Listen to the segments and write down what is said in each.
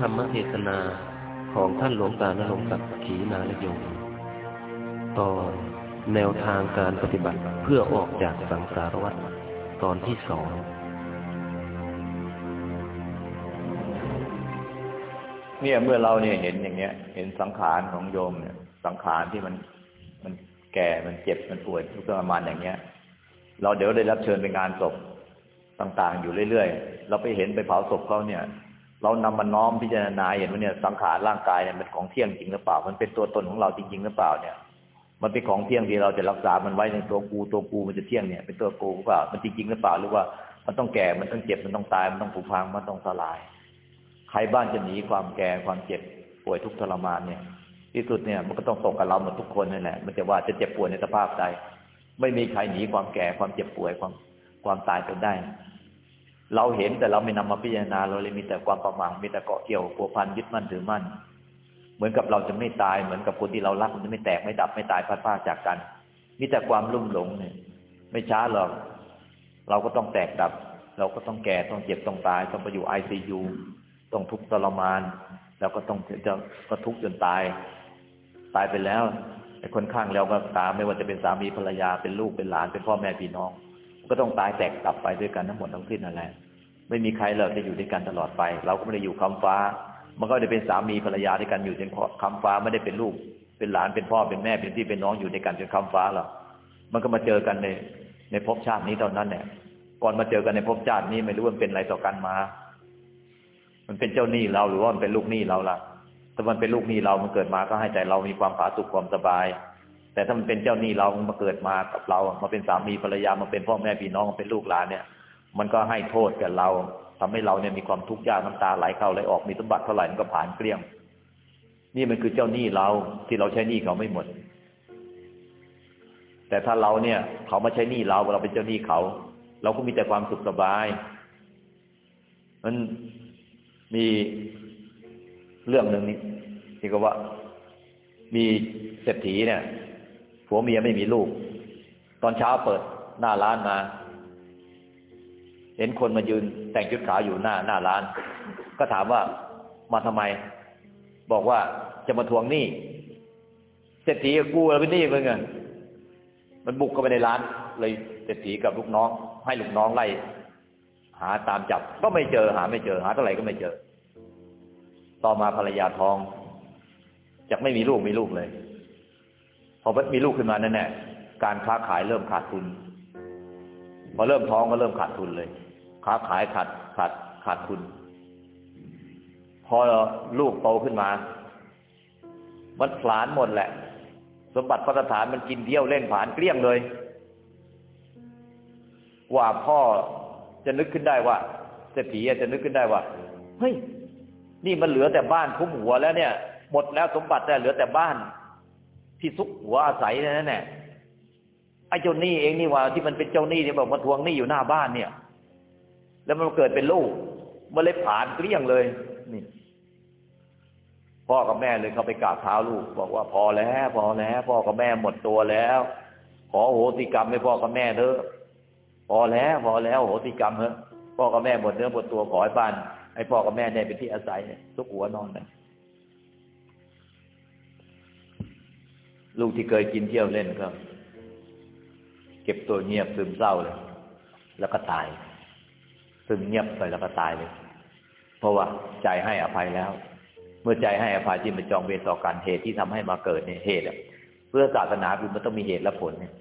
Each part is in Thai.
ธรรมเทศนาของท่านหลวงตาณรงค์ศักดิ์ขีนารยงตอนแนวทางการปฏิบัติเพื่อออกจากสังสารวัฏตอนที่สองเนี่ยเมื่อเราเนี่ยเห็นอย่างเงี้ย เห็นสังขารของโยมเนี่ย สังขารที่มันมันแก่มันเจ็บมันป่วยทุกประมาณอย่างเงี้ย เราเดี๋ยวได้รับเชิญไปงานศพต่างๆ อยู่เรื่อยๆ เราไปเห็นไปเผาศพเขาเนี่ย เรานำมันน้อมพิจารณาเห็นว่าเนี่ยสังขารร่างกายเนี่ยเป็นของเที่ยงจริงหรือเปล่า มันเป็นตัวตนของเราจริงๆหรือเปล่าเนี่ย มันเป็นของเที่ยงที่เราจะรักษามันไว้ในตัวกูตัวกูมันจะเที่ยงเนี่ยเป็นตัวกูหรือเปล่ามันจริงๆหรือเปล่าหรือว่ามันต้องแก่มันต้องเจ็บมันต้องตายมันต้องผุพังมันต้องสลาย ใครบ้านจะหนีความแก่ความเจ็บป่วยทุกทรมานเนี่ยที่สุดเนี่ยมันก็ต้องตกกับเราหมดทุกคนนั่นแหละมันจะว่าจะเจ็บป่วยในสภาพใดไม่มีใครหนีความแก่ความเจ็บป่วยความความตายไปได้ เราเห็นแต่เราไม่นำมาพิจารณา เราเลยมีแต่ความประมาทมีแต่เกาะเกี่ยวพัวพันยึดมั่นถือมั่น เหมือนกับเราจะไม่ตายเหมือนกับคนที่เรารักมันจะไม่แตกไม่ดับไม่ตายพัดพาจากกัน มีแต่ความลุ่มหลงเนี่ย ไม่ช้าหรอกเราก็ต้องแตกดับ เราก็ต้องแก่ต้องเจ็บต้องตาย ต้องไปอยู่ไอซียูต้องทุกข์ทรมาน แล้วก็ต้องจะก็ทุกข์จนตาย ตายไปแล้วไอ้คนข้างเราก็ตามไม่ว่าจะเป็นสามีภรรยาเป็นลูกเป็นหลานเป็นพ่อแม่พี่น้อง ก็ต้องตายแตกดับไปด้วยกันทั้งหมดทั้งสิ้นนั่นแหละไม่มีใครเลยจะอยู่ด้วยกันตลอดไป เราก็ไม่ได้อยู่คำฟ้า มันก็ได้เป็นสามีภรรยาด้วยกันอยู่จนคำฟ้าไม่ได้เป็นลูก เป็นหลานเป็นพ่อเป็นแม่เป็นพี่เป็นน้องอยู่ด้วยกันจนคำฟ้าหรอกมันก็มาเจอกันในในภพชาตินี้ตอนนั้นเนี่ยก่อนมาเจอกันในภพชาตินี้ไม่รู้ว่าเป็นอะไรต่อกันมา มันเป็นเจ้าหนี้เราหรือว่ามันเป็นลูกหนี้เราล่ะถ้ามันเป็นลูกหนี้เรา มันเกิดมาก็ให้ใจเรามีความผาสุกความสบาย แต่ถ้ามันเป็นเจ้าหนี้เรามาเกิดมากับเรา มาเป็นสามีภรรยามาเป็นพ่อแม่พี่น้องมาเป็นลูกหลานเนี่ย มันก็ให้โทษกับเราทำให้เราเนี่ยมีความทุกข์ยากน้ำตาไหลเข้าไหลออกมีสมบัติเท่าไหร่มันก็ผ่านเกลี้ยง นี่มันคือเจ้าหนี้เราที่เราใช้หนี้เขาไม่หมด แต่ถ้าเราเนี่ย เขามาใช้หนี้เราเราเป็นเจ้าหนี้เขา เราก็มีแต่ความสุขสบายมันมีเรื่องหนึ่งนี่ที่ก็ว่า มีเศรษฐีเนี่ย ผัวเมียไม่มีลูก ตอนเช้าเปิดหน้าร้านมา เห็นคนมายืนแต่งชุดขาวอยู่หน้าหน้าร้าน ก็ถามว่ามาทำไม บอกว่าจะมาทวงหนี้เศรษฐีกูแล้วเป็นหนี้มึงอะมันบุกเข้าไปในร้าน เลยเศรษฐีกับลูกน้อง ให้ลูกน้องไล่หาตามจับ ก็ไม่เจอหา ไม่เจอหาเท่าไหร่ก็ไม่เจอ ต่อมาภรรยาทองจากไม่มีลูกมีลูกเลย อมีลูกขึ้นมานั่นแหละการค้าขายเริ่มขาดทุน พอเริ่มท้องก็เริ่มขาดทุนเลย ค้าขายขาดขาดขาดทุน พอลูกโตขึ้นมามันผลาญหมดแหละ สมบัติพัฒฐานมันกินเที่ยวเล่นผานเกลี้ยงเลยว่าพ่อจะนึกขึ้นได้ว่าเศรษฐีจะนึกขึ้นได้ว่าเฮ้ยนี่มันเหลือแต่บ้านคุ้มหัวแล้วเนี่ย หมดแล้วสมบัติแต่เหลือแต่บ้าน ที่ซุกหัวอาศัยนั่นแหละไอ้เจ้าหนี้เองนี่ว่าที่มันเป็นเจ้าหนี้ที่ยบอกมาทวงหนี้อยู่หน้าบ้านเนี่ย แล้วมันเกิดเป็นลูกมันเลยผ่านเกลี้ยงเลย นี่ พ่อกับแม่เลยเขาไปกราบเท้าลูก บอกว่าพอแล้วพอแล้ว พ่อกับแม่หมดตัวแล้ว ขอโหติกรรมให้พ่อกับแม่เถอะพอแล้วพอแล้วโหติกรรมเถอะพ่อกับแม่หมดเนื้อหมดตัวขอให้บ้านให้พ่อกับแม่ได้เป็นที่อาศัยทุกหัวนอนเลย ลูกที่เคยกินเที่ยวเล่นก็ เก็บตัวเงียบซึมเศร้าเลย แล้วก็ตาย ซึมเงียบไปแล้วก็ตายเลย เพราะว่าใจให้อภัยแล้ว เมื่อใจให้อภัยจิตมันจองเวรต่อกันเหตุที่ทำให้มาเกิดเนี่ยเหตุเพื่อศาสนาคือมันต้องมีเหตุและผลเนี่ย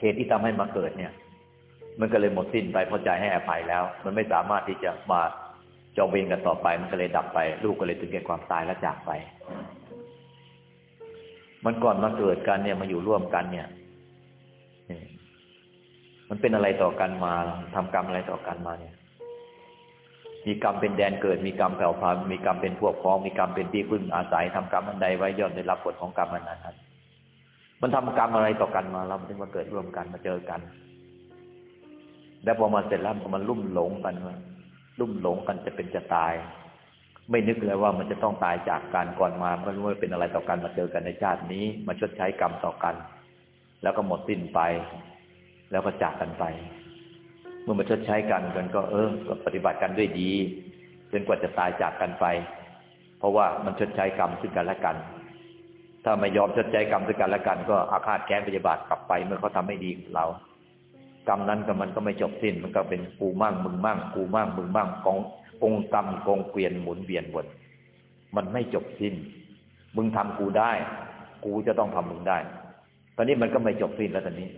เหตุที่ทำให้มาเกิดเนี่ย มันก็เลยหมดสิ้นไปเพราะใจให้อภัยแล้ว มันไม่สามารถที่จะมาจองเวรกันต่อไป มันก็เลยดับไป ลูกก็เลยถึงแก่ความตายและจากไป มันก่อนมาเกิดกันเนี่ยมาอยู่ร่วมกันเนี่ยมันเป็นอะไรต่อกันมาทำกรรมอะไรต่อกันมาเนี่ย มีกรรมเป็นแดนเกิด มีกรรมแผ่วพานมีกรรมเป็นพวกพ้อง มีกรรมเป็นที่พึ่งอาศัยทำกรรมอันใดไว้ย่อมได้รับผลของกรรมอันนั้นมันทำกรรมอะไรต่อกันมาเราถึงมาเกิดร่วมกันมาเจอกัน แล้วพอมาเสร็จแล้วมันลุ่มหลงกันว่าลุ่มหลงกันจะเป็นจะตาย ไม่นึกเลยว่ามันจะต้องตายจากการก่อนมาไม่รู้ว่าเป็นอะไรต่อกันมาเจอกันในชาตินี้ มาชดใช้กรรมต่อกัน แล้วก็หมดสิ้นไป แล้วก็จากกันไป เมื่อมาชดใช้กันกันก็เออก็ปฏิบัติกันด้วยดีจนกว่าจะตายจากกันไป เพราะว่ามันชดใช้กรรมซึ่งกันและกัน ถ้าไม่ยอมชดใช้กรรมซึ่งกันและกัน ก็อาฆาตแค้นพยาบาทกลับไป เมื่อเขาทาไม่ดีกับเรากรรมนั้นก็มันก็ไม่จบสิ้น มันก็เป็นกูมั่งมึงมั่งกูมั่งมึงมั่งกอง กงค์กรรมกองเกวียนหมุนเวียนวนมันไม่จบสิ้น มึงทำกูได้ กูจะต้องทำมึงได้ ตอนนี้มันก็ไม่จบสิ้นแล้วตอนนี้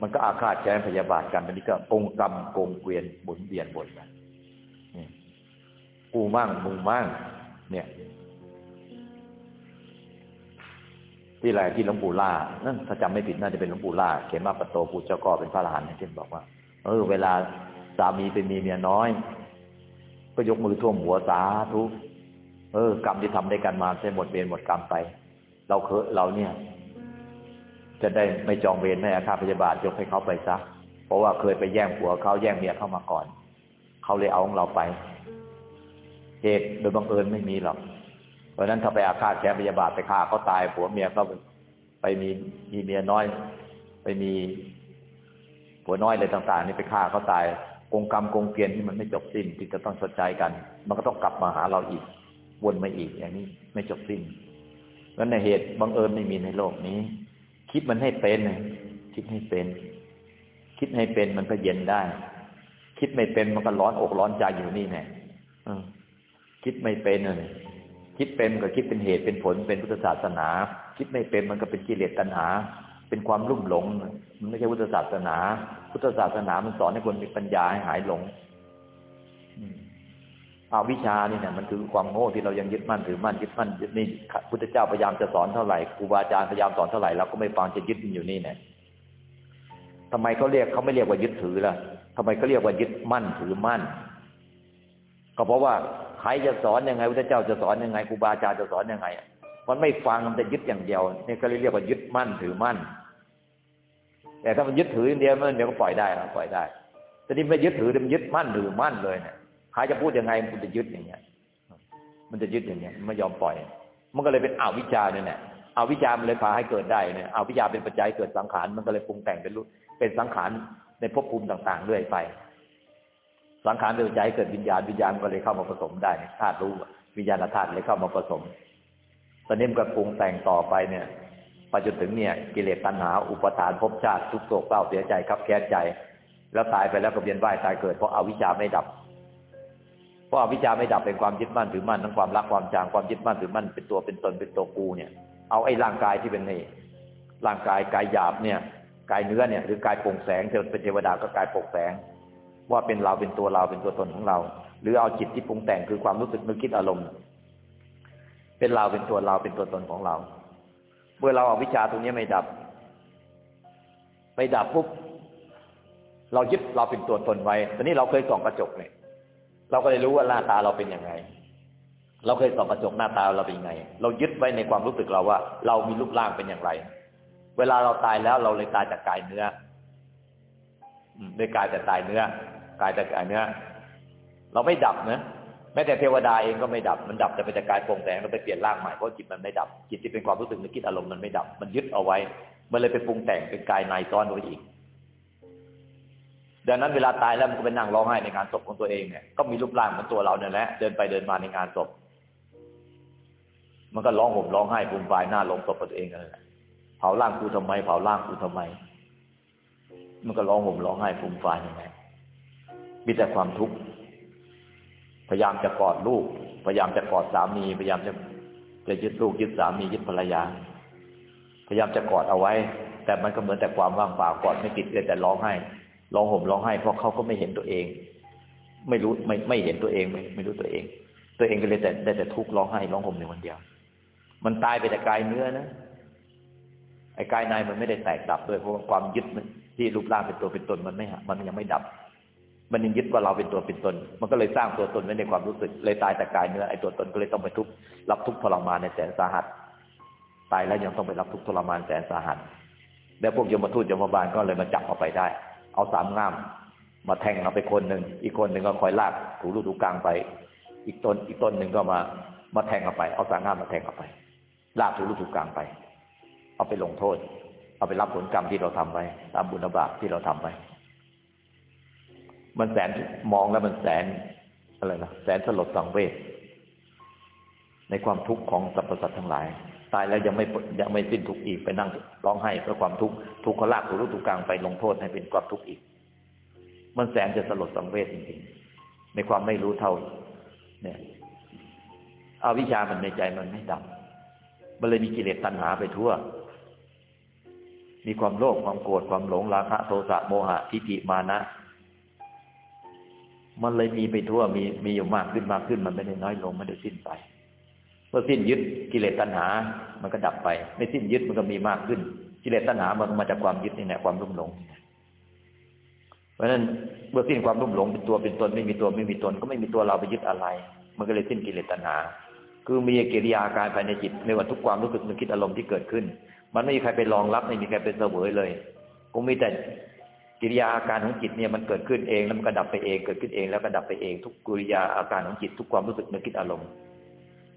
มันก็อาฆาตแค้นพยาบาทกันตอนนี้ก็กงกรรมกงเกวียนหมุนเวียนวนไปกูมั่งมึงมั่งเนี่ย ที่ไรที่หลวงปู่ล่านั่นถ้าจำไม่ผิดน่าจะเป็นหลวงปู่ล่าเขียนมาปโตปูเจ้าก็เป็นพระอรหันต์เช่นบอกว่า เออ เวลาสามีเป็นมีเมียน้อย ก็ยกมือท่วมหัวสาธุเออกรรมที่ทำได้กันมาจะหมดเวรหมดกรรมไป เราเคยเราเนี่ย จะได้ไม่จองเวรไม่อาฆาตพยาบาทยกให้เขาไปซะเพราะว่าเคยไปแย่งผัวเขาแย่งเมียเข้ามาก่อนเขาเลยเอาของเราไปเหตุโดยบังเอิญไม่มีหรอก เพราะนั้นถ้าไปอาฆาตแค้นพยาบาทไปฆ่าเขาตายผัวเมียก็ไปมีมีเมียน้อย ไปมีผัวน้อยอะไรต่าง ๆ นี่ไปฆ่าเขาตาย กงกรรมกงเกลียนที่มันไม่จบสิ้นที่จะต้องชดใช้กัน มันก็ต้องกลับมาหาเราอีก วนมาอีกอย่างนี้ไม่จบสิ้นเพราะในเหตุบังเอิญไม่มีในโลกนี้ คิดมันให้เป็นคิดให้เป็น คิดให้เป็นมันก็เย็นได้ คิดไม่เป็นมันก็ร้อนอกร้อนใจอยู่นี่แน่คิดไม่เป็นเลยคิดเป็นก็คิดเป็นเหตุเป็นผลเป็นพุทธศาสนา คิดไม่เป็นมันก็เป็นกิเลสตัณหา เป็นความลุ่มหลง มันไม่ใช่พุทธศาสนา พุทธศาสนามันสอนให้คนมีปัญญาให้หายหลงอาวิชานี่เนี่ยมันคือความโง่ที่เรายังยึดมั่นถือมั่นยึดมั่นยึดนี่พุทธเจ้าพยายามจะสอนเท่าไหร่ครูบาอาจารย์พยายามสอนเท่าไหร่เราก็ไม่ฟังจะยึดอยู่นี่เนี่ยทำไมเขาเรียกเขาไม่เรียกว่ายึดถือล่ะทำไมเขาเรียกว่ายึดมั่นถือมั่น ก็เพราะว่าใครจะสอนยังไงพระเจ้าจะสอนยังไงครูบาอาจารย์จะสอนยังไง มันไม่ฟังมันจะยึดอย่างเดียวนี่ก็เรียกว่ายึดมั่นถือมั่น แต่ถ้ามันยึดถืออย่างเดียวมันเดี๋ยวก็ปล่อยได้ปล่อยได้แต่นี่ไม่ยึดถือมันยึดมั่นถือมั่นเลยเนี่ยใครจะพูดยังไงมันจะยึดอย่างเงี้ย มันจะยึดอย่างเงี้ยไม่ยอมปล่อย มันก็เลยเป็นอวิชชาเนี่ยแหละอวิชชามันเลยพาให้เกิดได้เนี่ยอวิชชาเป็นปัจจัยเกิดสังขารมันก็เลยปรุงแต่งเป็นรูปเป็นสังขารในภพภูมิต่างๆเรื่อยไป สังขารเป็นปัจจัยเกิดวิญญาณวิญญาณก็เลยเข้ามาผสมได้ธาตุรู้วิญญาณธาตุเลยเข้ามาผสม ตอนนี้มันก็ปรุงแต่งต่อไปเนี่ยไปจนถึงเนี่ย กิเลสตัณหา อุปทานภพชาติทุกโศกเศร้าเสียใจครับแค้นใจ แล้วตายไปแล้วก็เวียนว่ายตายเกิดเพราะอาวิชชาไม่ดับ เพราะอวิชชาไม่ดับเป็นความยึดมั่นถือมั่นทั้งความรักความจางความยึดมั่นถือมั่นเป็นตัวเป็นตนเป็นตัวกูเนี่ย เอาไอ้ร่างกายที่เป็นในร่างกายกายหยาบเนี่ยกายเนื้อเนี่ยหรือกายโปร่งแสงเทวเป็นเทวดาก็กายโปร่งแสง ว่าเป็นเราเป็นตัวเราเป็นตัวตนของเรา หรือเอาจิตที่ปรุงแต่งคือความรู้สึกนึกคิดอารมณ์ เป็นเราเป็นตัวเราเป็นตัวตนของเรา เมื่อเราเอาวิชาตรงนี้ไม่ดับไม่ดับปุ๊บเรายึดเราเป็นตัวตนไว้ตอนนี้เราเคยส่องกระจกเนี่ย เราก็เลยรู้ว่าหน้าตาเราเป็นยังไง เราเคยส่องกระจกหน้าตาเราเป็นยังไง เรายึดไว้ในความรู้สึกเราว่า เรามีรูปร่างเป็นอย่างไร เวลาเราตายแล้วเราเลยตายจากกายเนื้อด้วยกายแต่ตายเนื้อกายแต่กายเนื้อ เราไม่ดับนะ ม้แต่เทวดาเองก็ไม่ดับ มันดับแต่ไปจากกายปรงแสงเราไปเปลี่ยนร่างใหม่เพราะจิตมันไม่ดับ จิตที่เป็นความรู้สึกนึกคิดอารมณ์มันไม่ดับ มันยึดเอาไว้ มันเลยไปปรุงแต่งเป็นกายในซ้อนไว้อีก ดังนั้นเวลาตายแล้วมันก็ไปนั่งร้องไห้ในงานศพของตัวเองเนี่ย ก็มีรูปร่างเหมือนตัวเราเนี่ยแหละ เดินไปเดินมาในงานศพ มันก็ร้องห่มร้องไห้ปูมปายหน้าลงศพตัวเองเลยเผาร่างกูทำไม เผาร่างกูทำไม มันก็ร้องห่มร้องไห้ปูมปายยังไงมีแต่ความทุกข์ พยายามจะกอดลูก พยายามจะกอดสามี พยายามจะจะยึดลูกยึดสามียึดภรรยา พยายามจะกอดเอาไว้ แต่มันก็เหมือนแต่ความว่างเปล่ากอดไม่ติดเลยแต่ร้องไห้ร้องห่มร้องไห้เพราะเขาก็ไม่เห็นตัวเอง ไม่รู้ไม่ไม่เห็นตัวเองไม่ไม่รู้ตัวเอง ตัวเองก็เลยแต่ได้แต่ทุกข์ร้องไห้ร้องห่มในวันเดียว มันตายไปแต่กายเนื้อนะไอ้กายในมันไม่ได้แตกดับด้วยเพราะความยึดมันที่รูปร่างเป็นตัวเป็นตนมันไม่มันยังไม่ดับ มันยังยึดว่าเราเป็นตัวเป็นตน มันก็เลยสร้างตัวตนไว้ในความรู้สึก เลยตายแต่กายเนื้อไอ้ตัวตนก็เลยต้องไปทุกข์รับทุกข์ทรมานในแสนสาหัส ตายแล้วยังต้องไปรับทุกข์ทรมานแสนสาหัส แล้วพวกยมทูตยมบาลก็เลยมาจับเอาไปได้ เอาสามง่าม มาแทงเอาไปคนหนึ่ง อีกคนหนึ่งก็คอยลากถูรูถูกลางไป อีกตนอีกตนหนึ่งก็มามาแทงเอาไป เอาสามง่ามมาแทงเอาไป ลากถูรูถูกลางไป เอาไปลงโทษ เอาไปรับผลกรรมที่เราทำไปตามบุญบาปที่เราทำไป มันแสนมองแล้วมันแสนอะไรนะแสนสลดสังเวชในความทุกข์ของสรรพสัตว์ทั้งหลาย ตายแล้วยังไม่ยังไม่สิ้นทุกข์อีกไปนั่งร้องไห้เพราะความทุกข์ทุกข์เขาลากถูรุถูกกลางไปลงโทษให้เป็นความทุกข์อีก มันแสนจะสลดสังเวชจริงๆ ในความไม่รู้เท่า เนี่ยเอาวิชามันในใจมันไม่ดับมันเลยมีกิเลสตัณหาไปทั่ว มีความโลภความโกรธความหลงราคะ โทสะโมหะทิฏฐิมานะ มันเลยมีไปทั่วมีมีอยู่มากขึ้นมากขึ้น มันไม่ได้น้อยลงไม่ได้สิ้นไปเมื่อสิ้นยึดกิเลสตัณหา มันก็ดับไป ไม่สิ้นยึดมันก็มีมากขึ้น กิเลสตัณหามันมาจากความยึดนี่แหละความรุ่มหลง เพราะฉะนั้นเมื่อสิ้นความรุ่มหลงเป็นตัวเป็นตนไม่มีตัวไม่มีตนก็ไม่มีตัวเราไปยึดอะไร มันก็เลยสิ้นกิเลสตัณหา คือมีกิริยาการภายในจิตไม่ว่าทุกความรู้สึกนึกคิดอารมณ์ที่เกิดขึ้น มันไม่มีใครไปรองรับไม่มีใครเป็นเสวยเลยคงมีแต่ กิริยาอาการของจิตเนี่ยมันเกิดขึ้นเองแล้วมันก็ดับไปเอง เกิดขึ้นเองแล้วก็ดับไปเอง ทุกกิริยาอาการของจิตทุกความรู้สึกนึกคิดอารมณ์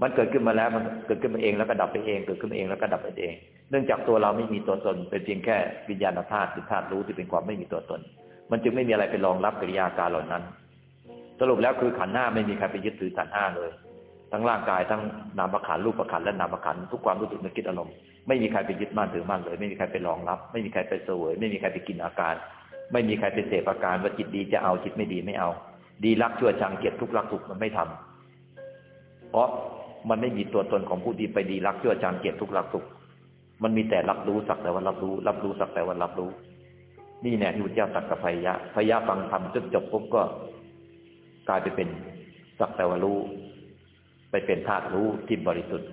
มันเกิดขึ้นมาแล้วมันเกิดขึ้นมาเองแล้วก็ดับไปเอง เกิดขึ้นมาเองแล้วก็ดับไปเอง เนื่องจากตัวเราไม่มีตัวตนเป็นเพียงแค่วิญญาณธาตุคือธาตุรู้ที่เป็นความไม่มีตัวตน มันจึงไม่มีอะไรไปรองรับกิริยาการเหล่านั้น สรุปแล้วคือขันธ์หน้าไม่มีใครไปยึดถือขันธ์ห้าเลย ทั้งร่างกายทั้งนามขันรูปขันและนามขันทุกความรู้สึกนึกคิดอารมณ์ไม่มีใครไปยึดมั่นถือมั่นเลย ไม่มีใครไปรองรับ ไม่มีใครไปเสวยไม่มีใครไปกินอาการ ไม่มีใครไปเสพอาการว่าจิตดีจะเอาจิตไม่ดีไม่เอา ดีรักชั่วชังเกลียดทุกรักสุขมันไม่ทำเพราะมันไม่มีตัวตนของผู้ดีไปดีรักชั่วชังเกลียดทุกรักสุขมันมีแต่รับรู้สักแต่ว่ารับรู้ รับรู้สักแต่ว่ารับรู้ นี่แน่ที่พระเจ้าตรัสกับพยะพยะฟังธรรมจนจบปุ๊บก็กลายไปเป็นสักแต่ว่ารู้ ไปเป็นธาตุรู้ที่บริสุทธิ์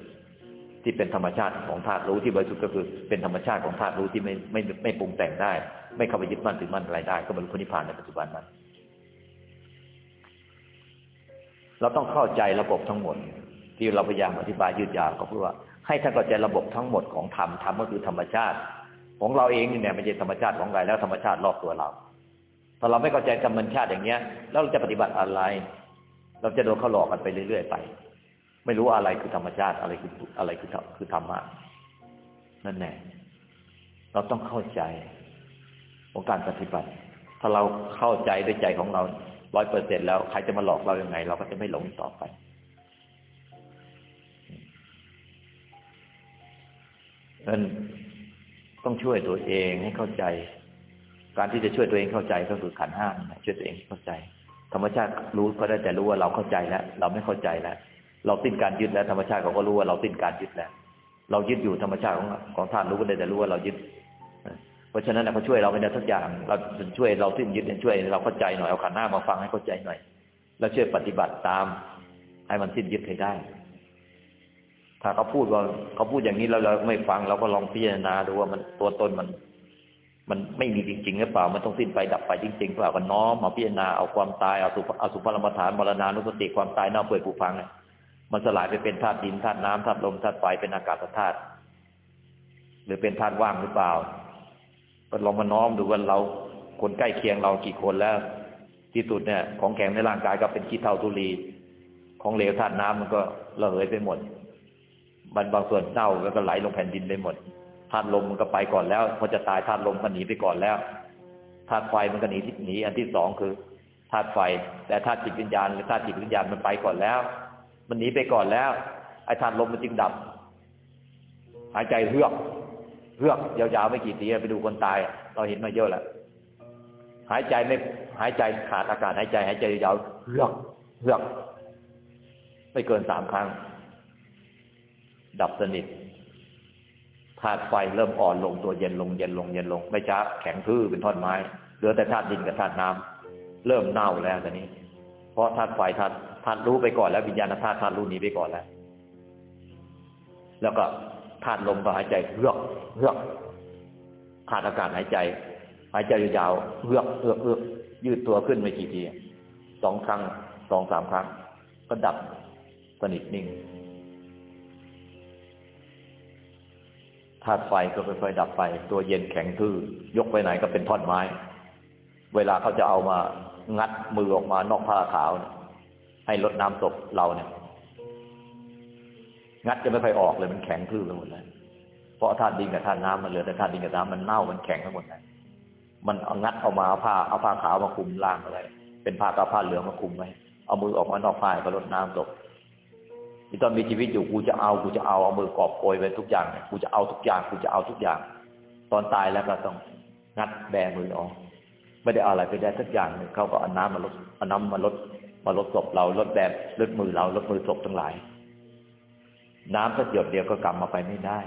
ที่เป็นธรรมชาติของธาตุรู้ที่บริสุทธิ์ก็คือ เป็นธรรมชาติของธาตุรู้ที่ไม่ไม่ไม่ปรุงแต่งได้ ไม่เข้าไปยึดมั่นถือมั่นอะไรได้ ก็บรรลุนิพพานในปัจจุบันนั้น เราต้องเข้าใจระบบทั้งหมด ที่เราพยายามอธิบายยืดยาวก็เพื่อว่า ให้ท่านเข้าใจระบบทั้งหมดของธรรมธรรมก็คือธรรมชาติ ของเราเองนี่เนี่ยไม่ใช่ธรรมชาติของใครแล้วธรรมชาติรอบตัวเราถ้าเราไม่เข้าใจธรรมชาติอย่างเนี้ย แล้วเราจะปฏิบัติอะไร เราจะโดนเขาหลอกกันไปเรื่อยๆไป ไม่รู้อะไรคือธรรมชาติอะไรคืออะไรคือคือธรรมะนั่นแน่เราต้องเข้าใจ ของการปฏิบัติ ถ้าเราเข้าใจด้วยใจของเราร้อยเปอร์เซ็นแล้วใครจะมาหลอกเรายังไง เราก็จะไม่หลงต่อไป นั้นต้องช่วยตัวเองให้เข้าใจ การที่จะช่วยตัวเองเข้าใจก็คือขันห้ามช่วยตัวเองเข้าใจ ธรรมชาติรู้ก็ได้แต่รู้ว่าเราเข้าใจแล้วเราไม่เข้าใจแล้วเราสิ้นการยึดแล้วธรรมชาติเขาก็รู้ว่าเราสิ้นการยึดแล้ว เรายึดอยู่ธรรมชาติของของธาตุรู้ก็ได้แต่รู้ว่าเรายึด เพราะฉะนั้นเขาช่วยเราไม่ได้ทุกอย่าง เราช่วยเราสิ้นยึดช่วย เราเข้าใจหน่อยเอาขันห้ามาฟังให้เข้าใจหน่อย แล้วช่วยปฏิบัติตาม ให้มันสิ้นยึดให้ได้ ถ้าเขาพูดว่าเขาพูดอย่างนี้แล้วเราไม่ฟังเราก็ลองพิจารณาดูว่ามันตัวตนมัน มันไม่มีจริงๆหรือเปล่า มันต้องสิ้นไปดับไปจริงๆเปล่าก็น้อมมาพิจารณาเอาความตายเอาสุเอาสุภรมฐานมรณานุสติความตายเน่าเปื่อยผุพังมันสลายไปเป็นธาตุดินธาตุน้ำธาตุลมธาตุไฟเป็นอากาศธาตุหรือเป็นธาตุว่างหรือเปล่า ก็ลองมาน้อมดูว่าเราคนใกล้เคียงเรากี่คนแล้ว ที่สุดเนี่ย ของแข็งในร่างกายก็เป็นขี้เท่าตุลี ของเหลวธาตุน้ำมันก็ระเหยไปหมดบางบางส่วนเน่าแล้วก็ไหลลงแผ่นดินไปหมดธาตุลมมันก็ไปก่อนแล้วพอจะตายธาตุลมก็หนีไปก่อนแล้วธาตุไฟมันก็หนีหนีอันที่สองคือธาตุไฟ แต่ธาตุจิตวิญญาณหรือธาตุจิตวิญญาณมันไปก่อนแล้ว มันหนีไปก่อนแล้วไอ้ธาตุลมมันจึงดับ หายใจเฮือก เฮือกยาวๆไม่กี่ทีไปดูคนตายเราเห็นมาเยอะแล้วหายใจไม่หายใจขาดอากาศหายใจหายใจยาวเฮือกเฮือก ไม่เกินสามครั้ง ดับสนิทธาตุไฟเริ่มอ่อนลงตัวเย็นลงเย็นลงเย็นลง ไม่ช้าแข็งทื่อเป็นท่อนไม้เหลือแต่ธาตุดินกับธาตุน้ำเริ่มเน่าแล้วตอนนี้ เพราะธาตุไฟธาตุธาตุรู้ไปก่อนแล้ววิญญาณธาตุธาตุรู้นี้ไปก่อนแล้ว แล้วก็ ธาตุลมก็หายใจเฮือกเฮือกขาดอากาศหายใจ หายใจยาวเฮือกเฮือกเฮือกยืดตัวขึ้นไม่กี่ทีสองครั้งสองสามครั้ง ก็ดับสนิทนิ่งธาตุไฟก็ค่อยๆดับไป ตัวเย็นแข็งทื่อยกไปไหนก็เป็นท่อนไม้ เวลาเขาจะเอามางัดมือออกมานอกผ้าขาว ให้ลดน้ำศพเราเนี่ย งัดจะไม่ค่อยออกเลยมันแข็งทื่อไปหมดเลยเพราะธาตุดินกับธาตุน้ำมันเหลือแต่ธาตุดินกับน้ำมันเน่ามันแข็งทั้งหมดเลยมันเอางัดเอามาเอาผ้าเอาผ้าขาวมาคุมล่างอะไรเป็นผ้ากับผ้าเหลืองมาคุมไว้เอามือออกมานอกผ้าก็ลดน้ำศพที่ตอนมีชีวิตอยู่กูจะเอากูจะเอาเอามือกอบโกยไปทุกอย่างกูจะเอาทุกอย่างกูจะเอาทุกอย่าง ตอนตายแล้วก็ต้องงัดแบมือออกไม่ได้อะไรไปได้ทุกอย่างหนึ่งเขาก็เอาน้ำมาลดเอาน้ำมาลดมาลดศพเราลดแบบลดมือเราลดมือศพทั้งหลาย น้ำสักหยดเดียวก็กลับมาไปไม่ได้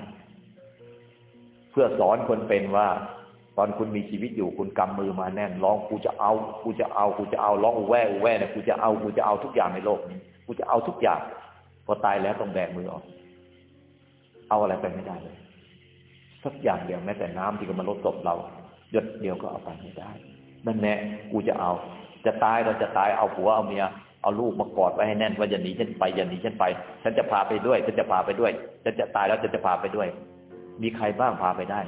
เพื่อสอนคนเป็นว่า ตอนคุณมีชีวิตอยู่คุณกำมือมาแน่นร้องกูจะเอากูจะเอากูจะเอาร้องแว่แว่เนี่ยกูจะเอากูจะเอาทุกอย่างในโลกนี้กูจะเอาทุกอย่าง พอตายแล้วต้องแบกมือออก เอาอะไรไปไม่ได้เลยสักอย่างเดียวแม้แต่น้ำที่ก็มาลดศพเราหยดเดียวก็เอาไปไม่ได้นั่นแน่กูจะเอา จะตายเราจะตายเอาผัวเอาเมีย เอาลูกมากอดไว้ให้แน่นว่าอย่าหนีฉันไปอย่าหนีฉันไป ฉันจะพาไปด้วย ฉันจะพาไปด้วยฉันจะตายแล้วฉันจะพาไปด้วย มีใครบ้างพาไปได้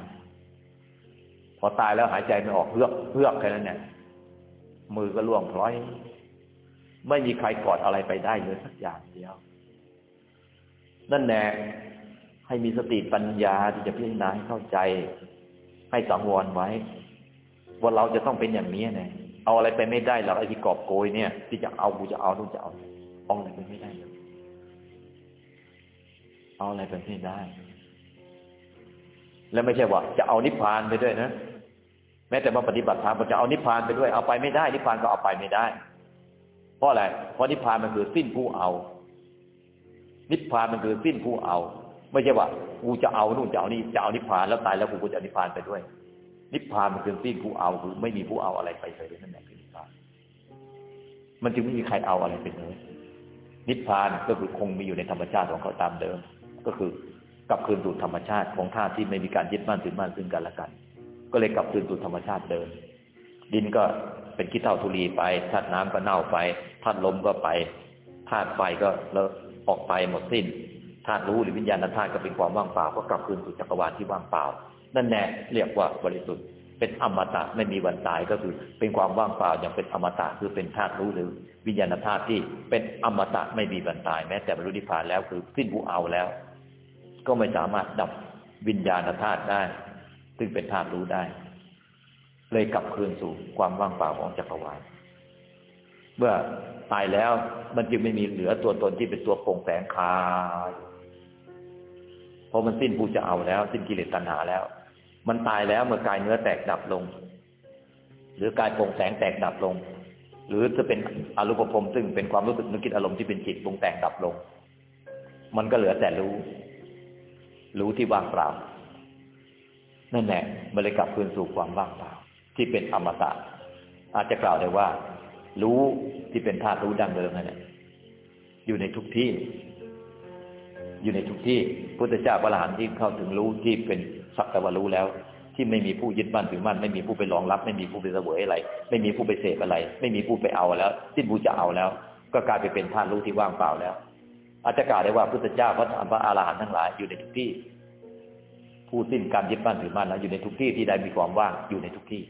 พอตายแล้วหายใจไม่ออกเฮือกเฮือกแค่นั้นเนี่ยมือก็ล่วงพลอย ไม่มีใครกอดอะไรไปได้เลยสักอย่างเดียว นั่นแน่ให้มีสติปัญญาที่จะพิจารณาให้เข้าใจ ให้สังวรไว้ ว่าเราจะต้องเป็นอย่างนี้ไง เอาอะไรไปไม่ได้หรอกไอ้ที่กอบโกยเนี่ย ที่จะเอากูจะเอาทุกจะเอาเอาอะไรไปไม่ได้เลยเอาอะไรไปไม่ได้ แล้วไม่ใช่ว่าจะเอานิพพานไปด้วยนะแม้แต่มาปฏิบัติธรรมก็จะเอานิพพานไปด้วยเอาไปไม่ได้ นิพพานก็เอาไปไม่ได้ เพราะอะไรเพราะนิพพานมันคือสิ้นผู้เอา นิพพานมันคือสิ้นผู้เอา ไม่ใช่ว่ากูจะเอานู่นจะเอานี่จะเอานิพพานแล้วตายแล้วกูก็จะนิพพานไปด้วย นิพพานมันคือสิ้นผู้เอาคือไม่มีผู้เอาอะไรไปเลยนั่นแหละคือนิพพาน มันจึงไม่มีใครเอาอะไรไปเลยนิพพานก็คือคงมีอยู่ในธรรมชาติของเขาตามเดิม ก็คือกลับคืนสู่ธรรมชาติของธาตุที่ไม่มีการยึดมั่นถือมั่นซึ่งกันและกัน ก็เลยกลับคืนสู่ธรรมชาติเดิม ดินก็เป็นขี้เถ้าทุลีไปธาตุน้ำก็เน่าไปธาตุลมก็ไปธาตุไฟก็เลอะออกไปหมดสิ้นธาตุรู้หรือวิญญาณธาตุก็เป็นความว่างเปล่า ก็กลับคืนสู่จักรวาลที่ว่างเปล่า นั่นแน่เรียกว่าบริสุทธิ์ เป็นอมตะไม่มีวันตายก็คือเป็นความว่างเปล่าอย่างเป็นอมตะคือเป็นธาตุรู้หรือวิญญาณธาตุที่เป็นอมตะไม่มีวันตาย แม้แต่บรรลุนิพพานแล้วคือสิ้นผู้เอาแล้ว ก็ไม่สามารถดับวิญญาณธาตุได้ ซึ่งเป็นธาตุรู้ได้ เลยกลับคืนสู่ความว่างเปล่าของจักรวาลเมื่อตายแล้วมันจึงไม่มีเหลือตัวตนที่เป็นตัวโปร่งแสงคาเพราะมันสิ้นผู้จะเอาแล้ว สิ้นกิเลสตัณหาแล้ว มันตายแล้วเมื่อกายเนื้อแตกดับลง หรือกายโปร่งแสงแตกดับลง หรือจะเป็นอรูปภพซึ่งเป็นความรู้สึกนึกคิดอารมณ์ที่เป็นจิตปรุงแต่งดับลง มันก็เหลือแต่รู้ รู้ที่ว่างเปล่า นั่นแหละมันเลยกลับคืนสู่ความว่างเปล่า ที่เป็นอมตะอาจจะกล่าวได้ว่า รู้ที่เป็นธาตุรู้ดังเดิมนั่นแหละอยู่ในทุกที่ อยู่ในทุกที่พุทธเจ้าพระอรหันต์ที่เข้าถึงรู้ที่เป็น สักแต่ว่ารู้แล้ว ที่ไม่มีผู้ยึดมั่นถือมั่นไม่มีผู้ไปรองรับ ไม่มีผู้ไปเสวยอะไร ไม่มีผู้ไปเสพอะไร ไม่มีผู้ไปเอาแล้วสิ้นผู้จะเอาแล้ว ก็กลายไปเป็นธาตุรู้ที่ว่างเปล่าแล้ว อาจจะกล่าวได้ว่าพุทธเจ้าพระธรรมพระอรหันต์ทั้งหลายอยู่ในทุกที่ ผู้สิ้นการยึดมั่นถือมั่นแล้วอยู่ในทุกที่ที่ใดมีความว่างอยู่ในทุกที่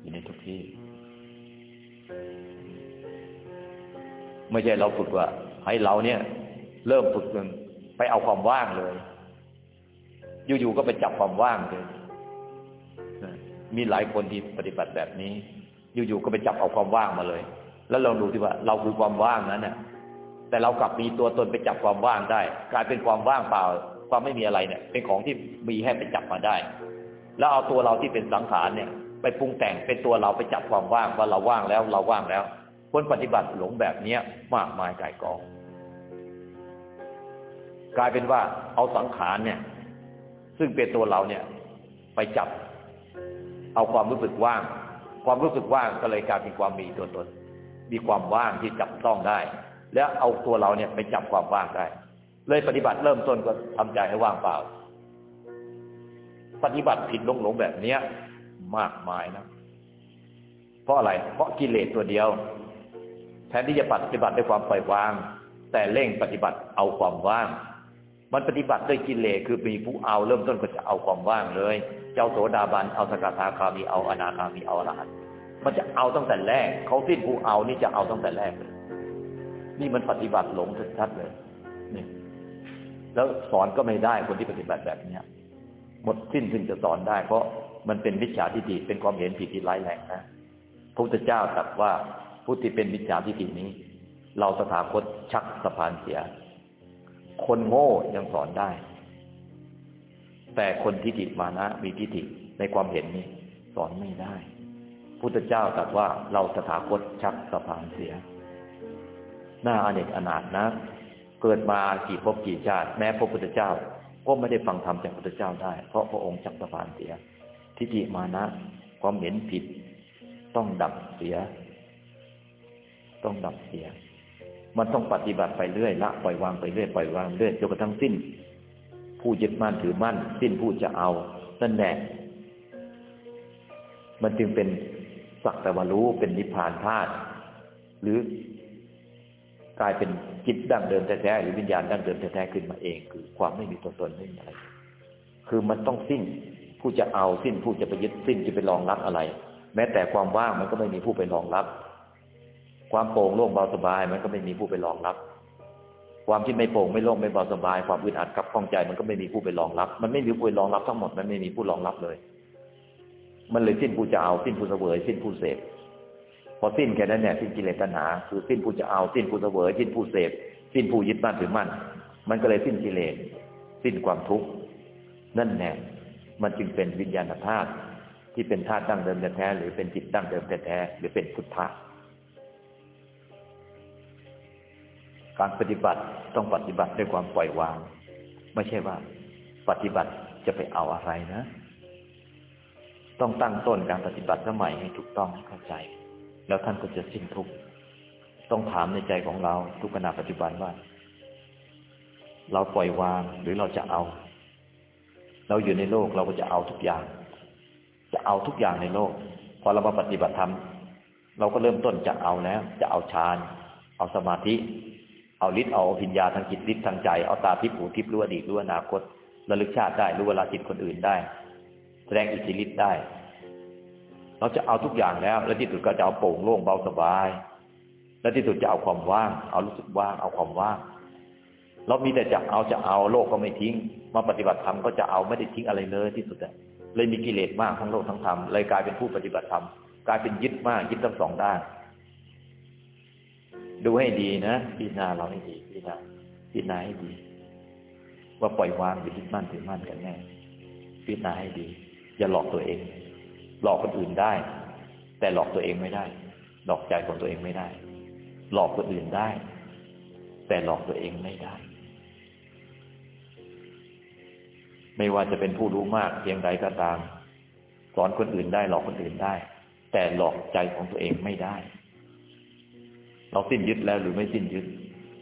อยู่ในทุกที่ไม่ใช่เราฝึกว่า ให้เราเนี่ย เริ่มฝึกหนึ่งไปเอาความว่างเลย อยู่ๆก็ไปจับความว่างเลยมีหลายคนที่ปฏิบัติแบบนี้ อยู่ๆก็ไปจับเอาความว่างมาเลย แล้วลองดูที่ว่า เราคือความว่างนั้นเนี่ยแต่เรากลับมีตัวตนไปจับความว่างได้ กลายเป็นความว่างเปล่า ความไม่มีอะไรเนี่ย เป็นของที่มีให้ไปจับมาได้ แล้วเอาตัวเราที่เป็นสังขารเนี่ย ไปปรุงแต่งเป็นตัวเราไปจับความว่างว่าเราว่างแล้ว เราว่างแล้ว คนปฏิบัติหลงแบบเนี้ยมากมายกายกอง กลายเป็นว่าเอาสังขารเนี่ย ซึ่งเป็นตัวเราเนี่ย ไปจับ เอาความรู้สึกว่าง ความรู้สึกว่างก็เลยกลายเป็นความมีตัวตน มีความว่างที่จับต้องได้ แล้วเอาตัวเราเนี่ยไปจับความว่างได้ เลยปฏิบัติเริ่มต้นก็ทำใจให้ว่างเปล่า ปฏิบัติผิดหลงหลงแบบเนี้ยมากมายนะเพราะอะไร เพราะกิเลสตัวเดียว แทนที่จะปฏิบัติด้วยความปล่อยวาง แต่เร่งปฏิบัติเอาความว่าง มันปฏิบัติด้วยกิเลสคือมีผู้เอาเริ่มต้นก็จะเอาความว่างเลย เจ้าโสดาบันเอาสกทาคามีเอาอนาคามีเอาอรหันต์มันจะเอาตั้งแต่แรกเขาสิ้นผู้เอานี่จะเอาตั้งแต่แรกเลยนี่มันปฏิบัติหลงชัดๆเลยนี่แล้วสอนก็ไม่ได้คนที่ปฏิบัติแบบเนี้ยหมดสิ้นถึงจะสอนได้ เพราะมันเป็นมิจฉาทิฏฐิเป็นความเห็นผิดที่ร้ายแรงนะพระพุทธเจ้าตรัสว่าผู้ที่เป็นมิจฉาทิฏฐินี้ เราสถาคตชักสะพานเสีย คนโง่ยังสอนได้ แต่คนทิฏฐิมานะ มีทิฏฐิในความเห็นนี้ สอนไม่ได้ พุทธเจ้าตรัสว่าเราสถาคตชักสะพานเสีย หน้าอเนกอนาถนะ เกิดมากี่ภพกี่ชาติ แม้พระพุทธเจ้า ก็ไม่ได้ฟังธรรมจากพระพุทธเจ้าได้ เพราะพระองค์ชักสะพานเสีย ทิฏฐิมานะ ความเห็นผิด ต้องดับเสีย ต้องดับเสีย มันต้องปฏิบัติไปเรื่อยละปล่อยวางไปเรื่อยปล่อยวางเรื่อยจนกระทั่งสิ้น ผู้ยึดมั่นถือมั่น สิ้นผู้จะเอา นั่นแหละมันจึงเป็นสักแต่ว่ารู้เป็นนิพพานธาตุหรือกลายเป็นจิตดั้งเดิมแท้ๆหรือวิญญาณดั้งเดิมแท้ๆขึ้นมาเอง คือความไม่มีตัวตนไม่มีอะไร คือมันต้องสิ้นผู้จะเอาสิ้นผู้จะไปยึดสิ้นจะไปรองรับอะไร แม้แต่ความว่างมันก็ไม่มีผู้ไปรองรับ ความโปร่งโล่งเบาสบาย มันก็ไม่มีผู้ไปรองรับ ความที่ไม่โปร่งไม่โล่งไม่เบาสบาย ความอึดอัดกับข้องใจ มันก็ไม่มีผู้ไปรองรับ มันไม่มีผู้ไปรองรับทั้งหมด มันไม่มีผู้รองรับเลย มันเลยสิ้นผู้จะเอาสิ้นผู้เสวยสิ้นผู้เสพพอสิ้นแค่นั้นเนี่ยสิ้นกิเลสตัณหาคือสิ้นผู้จะเอาสิ้นผู้เสวยสิ้นผู้เสพสิ้นผู้ยึดมั่นถือมั่น มันก็เลยสิ้นกิเลสสิ้นความทุกข์นั่นแน่มันจึงเป็นวิญญาณธาตุที่เป็นธาตุดั้งเดิมแท้หรือเป็นจิตดั้งเดิมแท้หรือเป็นพุทธะ การปฏิบัติต้องปฏิบัติด้วยความปล่อยวาง ไม่ใช่ว่า ปฏิบัติจะไปเอาอะไรนะ ต้องตั้งต้นการปฏิบัติสมัยให้ถูกต้องให้เข้าใจ แล้วท่านก็จะสิ้นทุกข์ต้องถามในใจของเราทุกขณะปัจจุบันว่า เราปล่อยวางหรือเราจะเอา เราอยู่ในโลกเราก็จะเอาทุกอย่าง จะเอาทุกอย่างในโลกพอเรามาปฏิบัติธรรมเราก็เริ่มต้นจะเอาแล้ว จะเอาฌาน เอาสมาธิ เอาฤทธิ์เอาอภิญญาทางจิตฤทธิ์ทางใจ เอาตาทิพย์หูทิพย์รู้อดีตรู้อนาคตระลึกชาติได้รู้เวลาจิตคนอื่นได้ แสดงอิทธิฤทธิ์ได้ เราจะเอาทุกอย่างแล้ว แล้วที่สุดก็จะเอาโปร่งโล่งเบาสบาย แล้วที่สุดจะเอาความว่าง เอารู้สึกว่าง เอาความว่าง เรามีแต่จะเอาจะเอาโลกก็ไม่ทิ้ง มาปฏิบัติธรรมก็จะเอาไม่ได้ทิ้งอะไรเลยที่สุดอะเลยมีกิเลสมากทั้งโลกทั้งธรรมเลยกลายเป็นผู้ปฏิบัติธรรมกลายเป็นยึดมากยึดทั้งสองด้าน ดูให้ดีนะพิจารณาเราให้ดีพิจารณาพิจารณาให้ดี ว่าปล่อยวางหรือยึดมั่นถือมั่นกันแน่พิจารณาให้ดี อย่าหลอกตัวเอง หลอกคนอื่นได้ แต่หลอกตัวเองไม่ได้ หลอกใจของตัวเองไม่ได้ หลอกคนอื่นได้ แต่หลอกตัวเองไม่ได้ ไม่ว่าจะเป็นผู้รู้มากเพียงใดก็ตาม สอนคนอื่นได้ หลอกคนอื่นได้ แต่หลอกใจของตัวเองไม่ได้ เราสิ้นยึดแล้วหรือไม่สิ้นยึด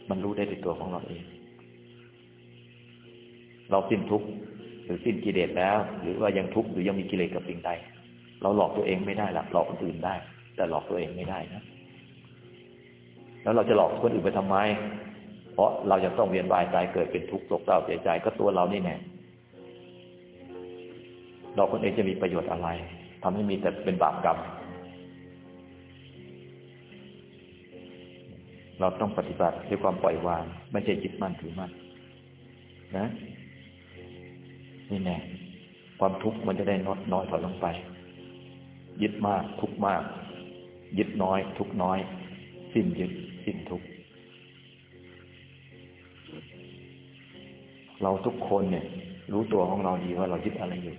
มันรู้ได้ในตัวของเราเอง เราสิ้นทุกข์หรือสิ้นกิเลสแล้ว หรือว่ายังทุกข์หรือยังมีกิเลสกับสิ่งใด เราหลอกตัวเองไม่ได้หรอกหลอกคนอื่นได้ แต่หลอกตัวเองไม่ได้นะ แล้วเราจะหลอกคนอื่นไปทำไม เพราะเราจะต้องเวียนว่ายตายเกิดเป็นทุกข์โศกเศร้าเสียใจก็ตัวเรานี่แน่หลอกคนอื่นจะมีประโยชน์อะไรทำให้มีแต่เป็นบาปกรรม เราต้องปฏิบัติด้วยความปล่อยวาง ไม่ใช่ยึดมั่นถือมั่นนะ นี่แน่ความทุกข์มันจะได้น้อยน้อยถอยลงไป ยึดมากทุกมาก ยึดน้อย ทุกน้อย สิ้นยึดสิ้นทุกเราทุกคนเนี่ย รู้ตัวของเราดีว่าเรายึดอะไรอยู่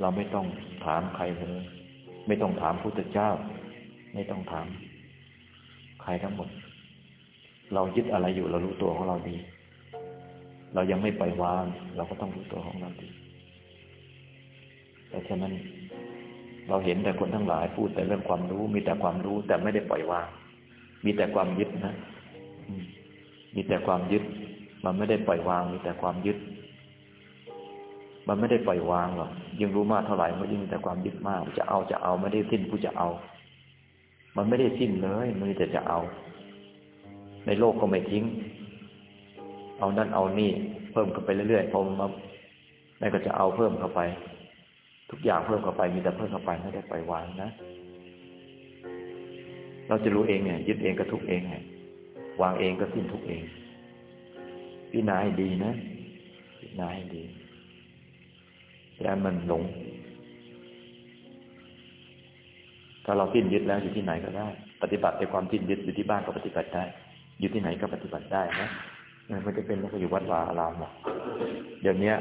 เราไม่ต้องถามใครเลย ไม่ต้องถามพุทธเจ้า ไม่ต้องถาม ใครทั้งหมด เรายึดอะไรอยู่เรารู้ตัวของเราดี เรายังไม่ปล่อยวาง เราก็ต้องรู้ตัวของเราดีแต่ฉะนั้นเราเห็นแต่คนทั้งหลายพูดแต่เรื่องความรู้ มีแต่ความรู้แต่ไม่ได้ปล่อยวาง มีแต่ความยึดนะมีแต่ความยึด มันไม่ได้ปล่อยวาง มีแต่ความยึด มันไม่ได้ปล่อยวางหรอกยิ่งรู้มากเท่าไหร่มันยิ่งแต่ความยึดมาก จะเอาจะเอาไม่ได้สิ้นผู้จะเอา มันไม่ได้สิ้นเลย มันแต่จะเอา ในโลกก็ไม่ทิ้ง เอานั่นเอานี่ เพิ่มเข้าไปเรื่อยๆพอมาแม่ก็จะเอาเพิ่มเข้าไป ทุกอย่างเพิ่มเข้าไปมีแต่เพิ่มเข้าไปไม่ได้ปล่อยวางนะเราจะรู้เองเนี่ยยึดเองก็ทุกข์เองไงวางเองก็สิ้นทุกข์เองพิจารณาดีนะพิจารณาดีอย่ามัวหลง ถ้าเราสิ้นยึดแล้วอยู่ที่ไหนก็ได้ ปฏิบัติในความสิ้นยึดอยู่ที่บ้านก็ปฏิบัติได้ อยู่ที่ไหนก็ปฏิบัติได้นะไม่จำเป็นต้องอยู่วัดวาอารามหรอกเดี๋ยวนี้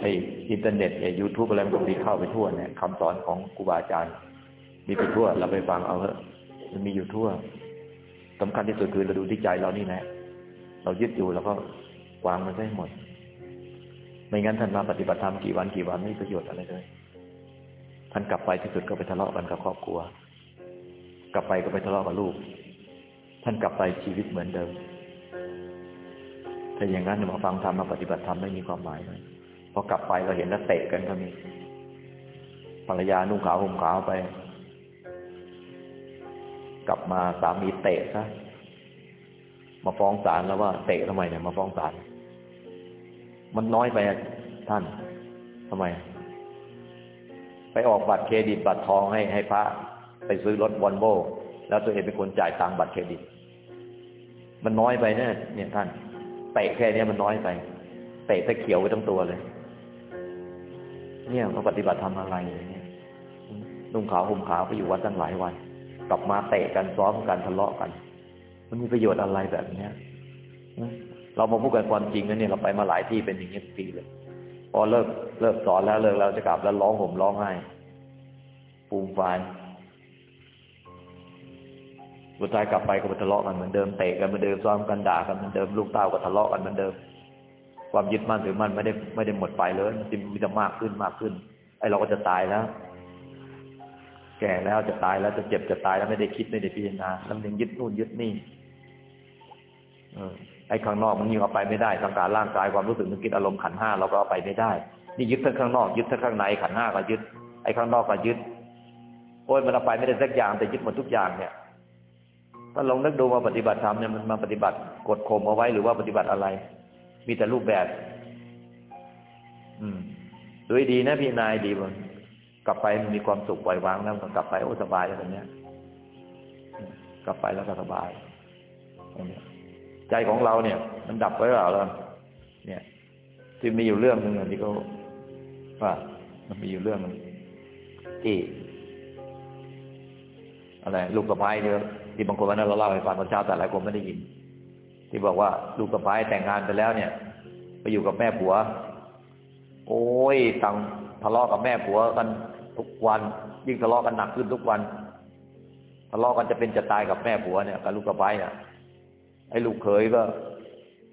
ไอ้อินเทอร์เน็ตไอ้ยูทูบอะไรมันก็มีเข้าไปทั่วเนี่ยคำสอนของครูบาอาจารย์ มีไปทั่ว เราไปฟังเอาเถอะมันมีอยู่ทั่วสำคัญที่สุดคือเราดูที่ใจเรานี่นะเรายึดอยู่แล้วก็วางมันได้หมด ไม่งั้นท่านมาปฏิบัติธรรมกี่วันกี่วันไม่ประโยชน์อะไรเลย ท่านกลับไปที่สุดก็ไปทะเลาะกันกับครอบครัว กลับไปก็ไปทะเลาะกับลูก ท่านกลับไปชีวิตเหมือนเดิมถ้าอย่างนั้นมาฟังธรรมมาปฏิบัติธรรมไม่มีความหมายเลยพอกลับไปเราเห็นแล้วเตะกันก็มีภรรยานุ่งขาวห่มขาวไป กลับมาสามีเตะซะมาฟ้องศาลแล้วว่าเตะทำไมเนี่ยมาฟ้องศาลมันน้อยไปท่านทำไม ไปออกบัตรเครดิตบัตรทองให้ให้พระไปซื้อรถวอลโบแล้วตัวเองเป็นคนจ่ายตังค์บัตรเครดิต มันน้อยไปเนี่ยเนี่ยท่านเตะแค่นี้มันน้อยไปเตะตะเขียวไว้ทั้งตัวเลย เนี่ยมาปฏิบัติทำอะไรเนี่ยนุ่งขาวห่มขาวไปอยู่วัดตั้งหลายวัน กลับมาเตะกันซ้อมกันทะเลาะกัน มันมีประโยชน์อะไรแบบเนี้ยเรามาพูดกันความจริงนะเนี่ยเราไปมาหลายที่เป็นอย่างนี้ปีเลย พอเลิกเลิกสอนแล้วเลิกเราจะกลับแล้วร้องห่มร้องไห้ปูมฟายสุดท้ายกลับไปก็ไปทะเลาะกันเหมือนเดิมเตะกันเหมือนเดิมซ้อมกันด่ากันเหมือนเดิมลูกเต้าก็ทะเลาะกันเหมือนเดิม ความยึดมั่นถือมั่นไม่ได้ไม่ได้หมดไปเลยมันจะมีแต่มากขึ้นมากขึ้น ไอ้เราก็จะตายแล้ว แก่แล้วจะตายแล้วจะเจ็บจะตายแล้วไม่ได้คิดไม่ได้พิจารณาแล้วยังยึดนู่นยึดนี่ เออ ไอ้ข้างนอกมันยิ่งเอาไปไม่ได้สังขารร่างกายความรู้สึกนึกคิดอารมณ์ขันห้าเราก็เอาไปไม่ได้ นี่ยึดทั้งข้างนอกยึดทั้งข้างในขันห้าก็ยึด ไอ้ข้างนอกก็ยึดโอ้ยมันเอาไปไม่ได้สักอย่างแต่ยึดหมดทุกอย่างเนี่ยถ้าลองนึกดูมาปฏิบัติธรรมเนี่ยมันมาปฏิบัติกดข่มเอาไว้หรือว่าปฏิบัติอะไร มีแต่รูปแบบ อืมดูดีนะพี่นายดีมันกลับไปมันมีความสุขปล่อยวางแล้วกลับไปโอ้สบายแล้วแบบนี้ย กลับไปแล้วก็สบายตรงเนี้ย ใจของเราเนี่ย มันดับไว้เปล่าแล้วเนี่ย ที่มีอยู่เรื่องหนึ่งที่เขาว่ามันมีอยู่เรื่องนึงที่อะไรลูกกระพายเนี่ยที่บางคนวันนั้นเราเล่าให้ฟังตอนเช้าแต่หลายคนไม่ได้ยิน ที่บอกว่าลูกกระพายแต่งงานไปแล้วเนี่ย ไปอยู่กับแม่ผัว โอ้ยต่างทะเลาะกับแม่ผัวกันทุกวัน ยิ่งทะเลาะกันหนักขึ้นทุกวันทะเลาะกันจะเป็นจะตายกับแม่ผัวเนี่ยกับลูกกระพายเนี่ย ไอ้ลูกเขยก็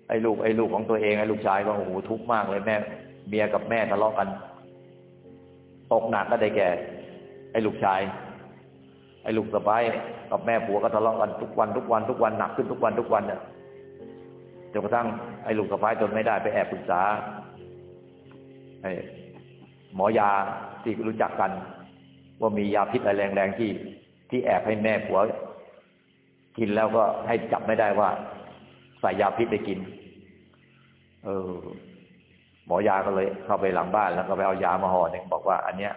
ไอ้ลูกไอ้ลูกของตัวเองไอ้ลูกชายก็โอ้โหทุกข์มากเลยแม่เมียกับแม่ทะเลาะกัน ตกหนักก็ได้แก่ ไอ้ลูกชาย ไอ้ลูกสะพ้ายกับแม่ผัวก็ทะเลาะกันทุกวันทุกวันทุกวันหนักขึ้นทุกวันทุกวันเนี่ยจนกระทั่งไอ้ลูกสะพ้ายทนไม่ได้ไปแอบปรึกษาไอ้หมอยาที่รู้จักกัน ว่ามียาพิษอะไรแรงๆที่ที่แอบให้แม่ผัว กินแล้วก็ให้จับไม่ได้ว่าใส่ยาพิษไปกิน เออ หมอยาก็เลย เข้าไปหลังบ้านแล้วก็ไปเอายามาห่อหนึ่งบอกว่า อันเนี้ย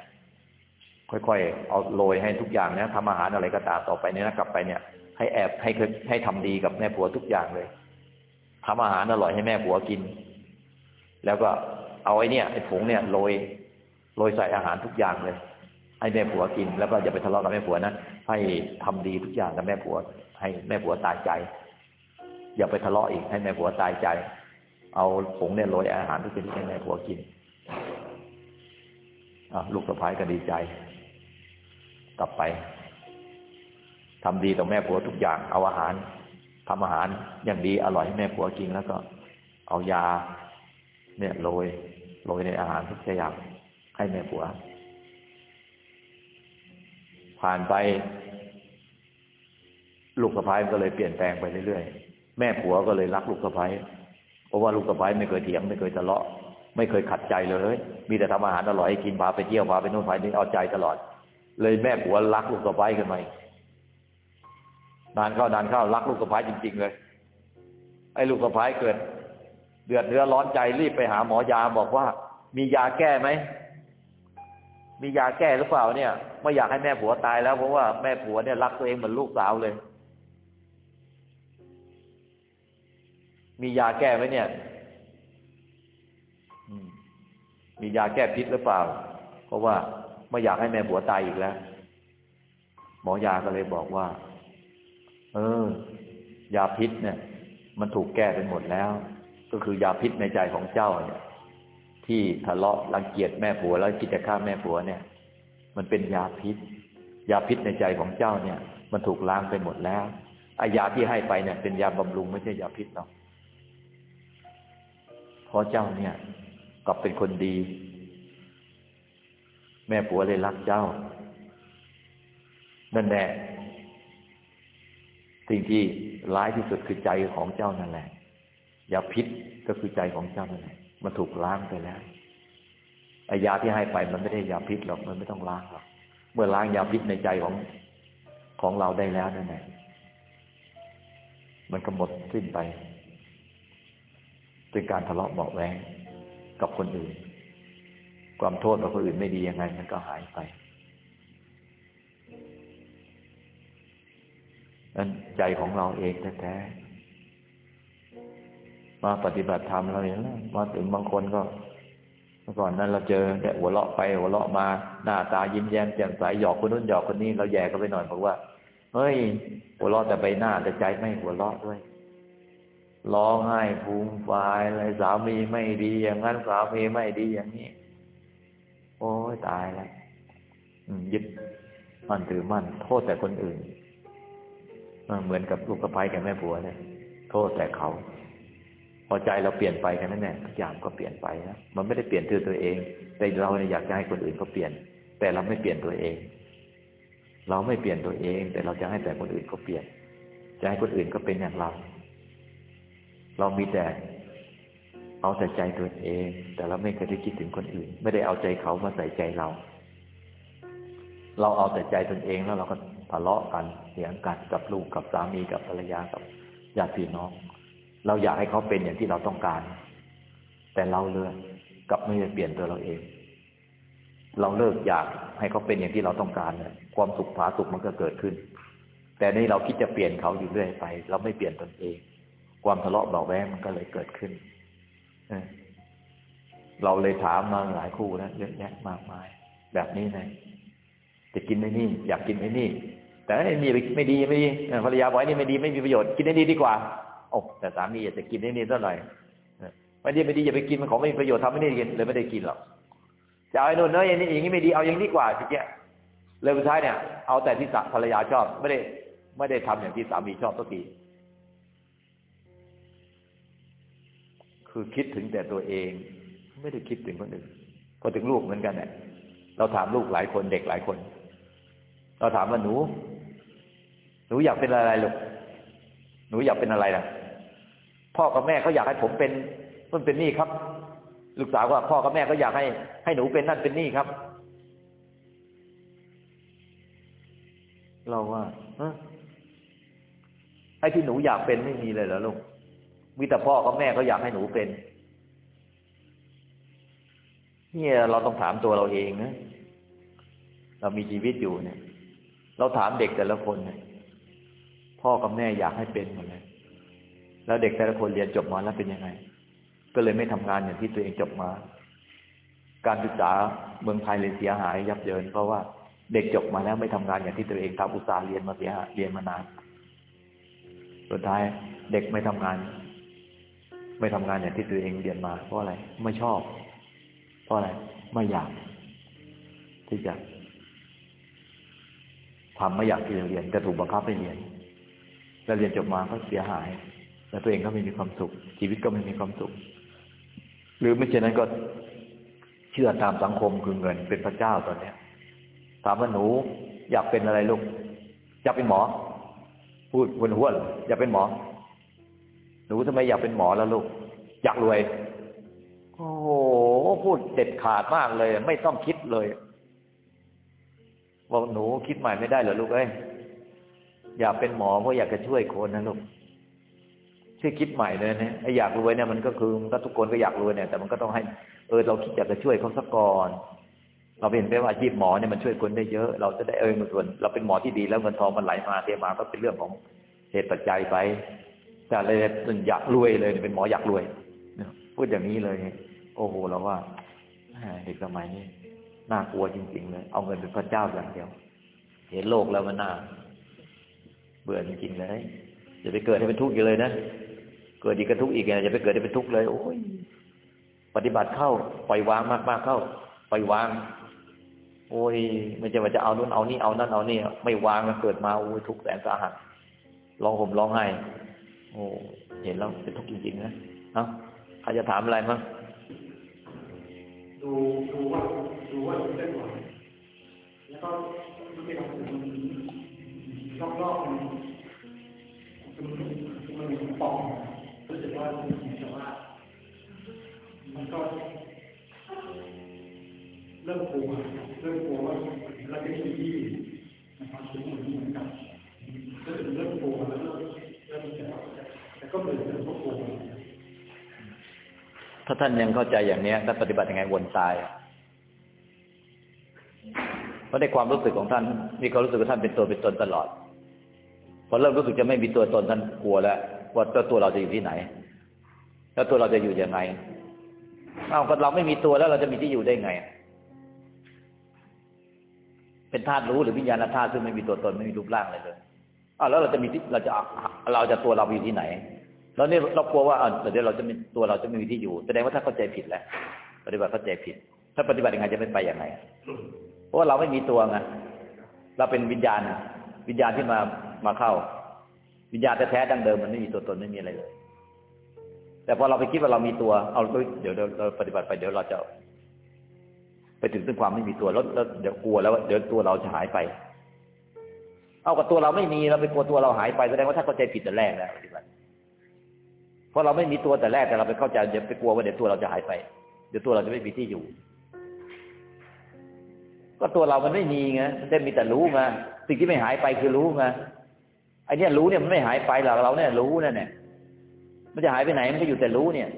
ค่อยๆเอาโรยให้ทุกอย่างเนี้ยทำอาหารอะไรก็ตามต่อไปเนี่ยนะกลับไปเนี่ย ให้แอบให้ให้ทำดีกับแม่ผัวทุกอย่างเลยทำอาหารอร่อยให้แม่ผัวกิน แล้วก็เอาไอ้เนี่ยไอ้ผงเนี่ยโรยโรยใส่อาหารทุกอย่างเลย ให้แม่ผัวกิน แล้วก็อย่าไปทะเลาะกับแม่ผัวนะให้ทำดีทุกอย่างกับแม่ผัว ให้แม่ผัวตายใจ อย่าไปทะเลาะอีกให้แม่ผัวตายใจ เอาผงเนี่ยโรยอาหารทุกชนิดให้แม่ผัวกินลูกสะพ้ายก็ดีใจ กลับไปทำดีต่อแม่ผัวทุกอย่างเอาอาหารทำอาหารอย่างดีอร่อยให้แม่ผัวกินแล้วก็ เอายา เนี่ยโรยโรยในอาหารทุกอย่างให้แม่ผัว ผ่านไป ลูกสะพ้ายก็เลยเปลี่ยนแปลงไปเรื่อยๆ แม่ผัวก็เลยรักลูกสะพ้ายเพราะว่าลูกสะพ้ายไม่เคยเถียงไม่เคยทะเลาะ ไม่เคยขัดใจเลย มีแต่ทำอาหารอร่อยให้กินพาไปเที่ยวพาไปโน่นไปนี่เอาใจตลอด เลยแม่ผัวรักลูกสะพ้ายขึ้นมานานเข้านานเข้ารักลูกสะพ้ายจริง ๆ เลย ไอ้ลูกสะพ้ายเกิด เดือดเนื้อร้อนใจรีบไปหาหมอยาบอกว่า มียาแก้ไหมมียาแก้หรือเปล่าเนี่ย ไม่อยากให้แม่ผัวตายแล้วเพราะว่าแม่ผัวเนี่ยรักตัวเองเหมือนลูกสาวเลย มียาแก้ไหมเนี่ยมียาแก้พิษหรือเปล่า เพราะว่าไม่อยากให้แม่ผัวตายอีกแล้ว หมอยาก็เลยบอกว่า เออ ยาพิษเนี่ย มันถูกแก้ไปหมดแล้ว ก็คือยาพิษในใจของเจ้าเนี่ย ที่ทะเลาะรังเกียจแม่ผัวแล้วคิดจะฆ่าแม่ผัวเนี่ย มันเป็นยาพิษ ยาพิษในใจของเจ้าเนี่ย มันถูกล้างไปหมดแล้วไอยาที่ให้ไปเนี่ย เป็นยาบำรุงไม่ใช่ยาพิษหรอก ราะเจ้าเนี่ย กลับเป็นคนดี แม่ผัวเลยรักเจ้า นั่นแหละสิ่งที่ร้ายที่สุดคือใจของเจ้านั่นแหละ ยาพิษก็คือใจของเจ้านั่นแหละมันถูกล้างไปแล้วไอยาที่ให้ไปมันไม่ได้ยาพิษหรอกมันไม่ต้องล้างหรอกเมื่อล้างยาพิษในใจของของเราได้แล้วนั่นแหละมันก็หมดสิ้นไป เป็นการทะเลาะเบาแวงกับคนอื่น ความโทษกับคนอื่นไม่ดียังไง มันก็หายไปนั้นใจของเราเองแท้ๆมาปฏิบัติธรรมเราเห็นแล้วมาถึงบางคนก็เมื่อก่อนนั้นเราเจอแต่หัวเราะไปหัวเราะมาหน้าตายิ้มแย้มแจ่มใสหยอกคนนู้นหยอกคนนี้เราแย่ก็ไปหน่อยบอกว่าเฮ้ยหัวเราะแต่ใบหน้าแต่ใจไม่หัวเราะด้วย ร้องไห้ภูมิฟายอะไรสามีไม่ดี อย่างนั้นสามีไม่ดีอย่างนี้ โอ้ยตายแล้วยึดมั่นถือมั่นโทษแต่คนอื่นเหมือนกับลูกกระไพกับแม่ผัวเนี่ยโทษแต่เขา พอใจเราเปลี่ยนไปกันนั่นแหละทุกอย่างก็เปลี่ยนไปนะมันไม่ได้เปลี่ยนตัวตัวเอง แต่เราเนี่ยอยากจะให้คนอื่นเขาเปลี่ยน แต่เราไม่เปลี่ยนตัวเอง เราไม่เปลี่ยนตัวเอง แต่เราจะให้แต่คนอื่นเขาเปลี่ยน จะให้คนอื่นก็เป็นอย่างเรา เรามีแต่เอาแต่ใจตัวเอง แต่เราไม่เคยได้คิดถึงคนอื่น ไม่ได้เอาใจเขามาใส่ใจเรา เราเอาแต่ใจตนเองแล้วเราก็ทะเลาะกันเสียงกันกับลูกกับสามีกับภรรยากับญาติพี่น้อง เราอยากให้เขาเป็นอย่างที่เราต้องการ แต่เราเลือกกับไม่ได้เปลี่ยนตัวเราเอง เราเลิกอยากให้เขาเป็นอย่างที่เราต้องการเนี่ยความสุขผาสุขมันก็เกิดขึ้น แต่ในเราคิดจะเปลี่ยนเขาอยู่เรื่อยไป เราไม่เปลี่ยนตนเอง ความทะเลาะเบาแวงมันก็เลยเกิดขึ้นเราเลยถามมาหลายคู่นะเยอะแยะมากมาย แบบนี้ไงจะกินไอ้นี่ อยากกินไอ้นี่ แต่ไอ้นี่ไม่ดีไม่ดีภรรยาบอกไอ้นี่ไม่ดีไม่มีประโยชน์กินไอ้นี่ดีกว่าโอ้แต่สามีอยากจะกินไอ้นี่สักหน่อยไม่ดีไม่ดีอย่าไปกินมันของไม่มีประโยชน์ทำไม่ได้กินเลยไม่ได้กินหรอกจะเอาไอ้นู่นเนอะอย่างนี้อย่างนี้ไม่ดีเอาอย่างนี้กว่าทีเนี้ยเลยสุดท้ายเนี่ย เอาแต่ที่ภรรยาชอบ ไม่ได้ ไม่ได้ทำอย่างที่สามีชอบสักที คือคิดถึงแต่ตัวเอง ไม่ได้คิดถึงคนอื่นพอถึงลูกเหมือนกันเนี่ยเราถามลูกหลายคนเด็กหลายคน เราถามว่าหนู หนูอยากเป็นอะไรลูกหนูอยากเป็นอะไรล่ะ พ่อกับแม่เขาอยากให้ผมเป็นนั่นเป็นนี่ครับ ลูกสาวว่าพ่อกับแม่เขาอยากให้ ให้หนูเป็นนั่นเป็นนี่ครับ เราว่าไอ้ที่หนูอยากเป็นไม่มีเลยเหรอลูก มีแต่พ่อกับแม่เขาอยากให้หนูเป็น เนี่ยเราต้องถามตัวเราเองนะ เรามีชีวิตอยู่เนี่ย เราถามเด็กแต่ละคนเนี่ยพ่อกับแม่อยากให้เป็นหมดเลยแล้วเด็กแต่ละคนเรียนจบมาแล้วเป็นยังไง ก็เลยไม่ทำงานอย่างที่ตัวเองจบมา การศึกษาเมืองไทยเลยเสียหายยับเยิน เพราะว่าเด็กจบมาแล้วไม่ทำงานอย่างที่ตัวเองทำอุตสาห์เรียนมาเสียเรียนมานาน สุดท้ายเด็กไม่ทำงาน ไม่ทำงานอย่างที่ตัวเองเรียนมาเพราะอะไรไม่ชอบ เพราะอะไรไม่อยาก ที่จะทำไม่อยากที่จะเรียนแต่ถูกบังคับให้เรียน แล้วเรียนจบมาก็เสียหาย แล้วตัวเองก็ไม่มีความสุข ชีวิตก็ไม่มีความสุข หรือไม่เช่นนั้นก็เชื่อตามสังคมคือเงินเป็นพระเจ้าตอนเนี้ยถามว่าหนูอยากเป็นอะไรลูกอยากเป็นหมอ พูดวนหัวอยากเป็นหมอ หนูทำไมอยากเป็นหมอแล้วลูก อยากรวย โอ้โหพูดเด็ดขาดมากเลย ไม่ต้องคิดเลยบอกหนูคิดใหม่ไม่ได้เหรอลูกเอ้ยอยากเป็นหมอเพราะอยากจะช่วยคนนะลูกช่วยคิดใหม่เลยนะไอ้อยากรวยเนี่ยมันก็คือมันก็ทุกคนก็อยากรวยเนี่ย แต่มันก็ต้องให้เออเราคิดอยากจะช่วยเขาสักก่อนเราเห็นได้ว่าอาชีพหมอเนี่ยมันช่วยคนได้เยอะ เราจะได้เออมันส่วน เราเป็นหมอที่ดีแล้วเงินทองมันไหลมาเทมาก็เป็นเรื่องของเหตุปัจจัยไป แต่เลยอยากรวยเลยเป็นหมออยากรวยพูดอย่างนี้เลย โอ้โหเราว่าเด็กสมัยนี้น่ากลัวจริง ๆ เลย เอาเงินเป็นพระเจ้าอย่างเดียว เห็นโลกแล้วมันน่า เบื่อจริงๆเลยอย่าไปเกิดให้เป็นทุกข์อยู่เลยนะเกิดอีกก็ทุกข์อีกไงอย่าไปเกิดให้เป็นทุกข์เลย โอ้ยปฏิบัติเข้าปล่อยวางมากๆเข้าปล่อยวาง โอ้ยไม่ใช่ว่าจะเอานู่นเอานี่เอานั่นเอานี่ไม่วางแล้วเกิดมาโอ้ยทุกข์แสนสาหัสร้องห่มร้องไห้ โอ้เห็นแล้วเป็นทุกข์จริงๆนะเอ้าใครจะถามอะไรมั้งดูดูว่าดูว่าเลื่อนไหวแล้วก็มันเป็นรอบรอบๆมันมันมันปองรู้สึกว่ามันเหมือนกับว่า มันก็เริ่มกลัวเริ่มกลัวว่าเราจะมีที่นะครับเหมือนเหมือนกับเริ่มเริ่มกลัวแล้วเริ่มเริ่มจะ ก็เบื่อแล้วก็กลัวถ้าท่านยังเข้าใจอย่างนี้ท่านปฏิบัติยังไงวนตายเพราะในความรู้สึกของท่าน มีความรู้สึกว่าท่านเป็นตัวเป็นตนตลอด พอเริ่มรู้สึกจะไม่มีตัวตนท่านกลัวแล้วว่าตัวตัวเราจะอยู่ที่ไหน แล้วตัวเราจะอยู่ยังไงเอ้าก็เราไม่มีตัวแล้วเราจะมีที่อยู่ได้ไง เป็นธาตุรู้หรือวิญญาณธาตุซึ่งไม่มีตัวตนไม่มีรูปร่างอะไรเลยอ้าวแล้วเราจะมีที่เราจะเราจะตัวเราอยู่ที่ไหน แล้วนี่ยเรากลัวว่าอ่าเดี๋ยวเราจะมีตัวเราจะไม่มีที่อยู่ แสดงว่าถ้าเข้าใจผิดแล้ว ปฏิบัติเข้าใจผิด ถ้าปฏิบัติยังไงจะเป็นไปอย่างไรเพราะว่าเราไม่มีตัวไงเราเป็นวิญญาณ วิญญาณที่มามาเข้า วิญญาณแท้ๆดั้งเดิมมันไม่มีตัวตนไม่มีอะไรเลย แต่พอเราไปคิดว่าเรามีตัว เอาเดี๋ยวเราปฏิบัติไปเดี๋ยวเราจะ ไปถึงซึ่งความไม่มีตัวแล้วแล้วเดี๋ยวกลัวแล้วว่าเดี๋ยวตัวเราจะหายไป เอากับตัวเราไม่มีเราไปกลัวตัวเราหายไปแสดงว่าถ้าเข้าใจผิดแต่แรกแล้วปฏิบัติ เพราะเราไม่มีตัวแต่แรกแต่เราไปเข้าใจเดี๋ยวไปกลัวว่าเดี๋ยวตัวเราจะหายไป เดี๋ยวตัวเราจะไม่มีที่อยู่ ก็ตัวเรามันไม่มีไงมันได้มีแต่รู้ไงสิ่งที่ไม่หายไปคือรู้ไงไอ้เนี่ยรู้เนี่ยมันไม่หายไปหรอกเราเนี่ยรู้นั่นแหละมันจะหายไปไหนมันก็อยู่แต่รู้เนี่ย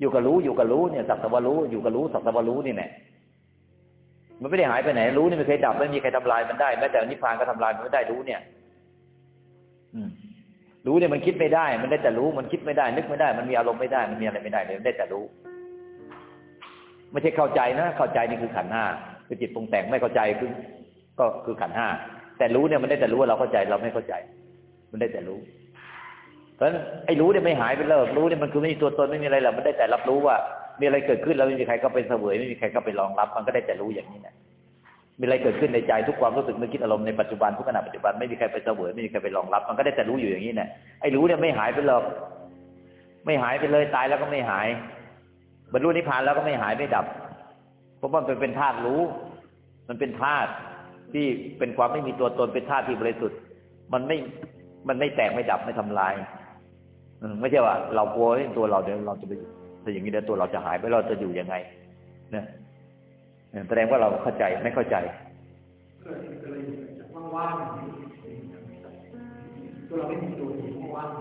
อยู่กับรู้อยู่กับรู้เนี่ยสักต่ว่ารู้อยู่กับรู้สักต่ว่ารู้นี่แหละมันไม่ได้หายไปไหน รู้นี่ไม่เคยดับไม่มีใครทำลายมันได้แม้แต่นิพพานก็ทำลายมันไม่ได้รู้เนี่ย อืม รู้เนี่ยมันคิดไม่ได้ มันได้แต่รู้ มันคิดไม่ได้ นึกไม่ได้ มันมีอารมณ์ไม่ได้ มันมีอะไรไม่ได้เลยมันได้แต่รู้ ไม่ใช่เข้าใจนะ เข้าใจนี่คือขันห้าคือจิตปรุงแต่งไม่เข้าใจคือก็คือขันห้า แต่รู้เนี่ยมันได้แต่รู้ว่าเราเข้าใจเราไม่เข้าใจ มันได้แต่รู้ เพราะฉะนั้นไอ้รู้เนี่ยไม่หายไปเลิกรู้เนี่ยมันคือไม่มีตัวตนไม่มีอะไรหรอกมันได้แต่รับรู้ว่า มีอะไรเกิดขึ้นแล้วไม่มีใครก็ไปเสวยไม่มีใครก็ไปรองรับ มันก็ได้แต่รู้อย่างนี้นะ มีอะไรเกิดขึ้นในใจทุกความรู้สึกนึกคิดอารมณ์ในปัจจุบันทุกขณะปัจจุบันไม่มีใครไปเสวยไม่มีใครไปรองรับ มันก็ได้แต่รู้อยู่อย่างนี้เนี่ยไอ้รู้เนี่ยไม่หายไปหรอกไม่หายไปเลยตายแล้วก็ไม่หาย บรรลุนิพพานแล้วก็ไม่หายไม่ดับ เพราะมันเป็นธาตุรู้ มันเป็นธาตุที่เป็นความไม่มีตัวตนเป็นธาตุที่บริสุทธิ์มันไม่มันไม่แตกไม่ดับไม่ทำลายไม่ใช่ว่า เรากลัวตัวเราเดี๋ยวเราจะไปแต่อย่างนี้เดี๋ยวตัวเราจะหายไปเราจะอยู่ยังไงเนี่ย แสดงว่าเราเข้าใจไม่เข้าใจเกิดอะไรจากว่างๆตัวเราไม่มีตัวองว่างๆ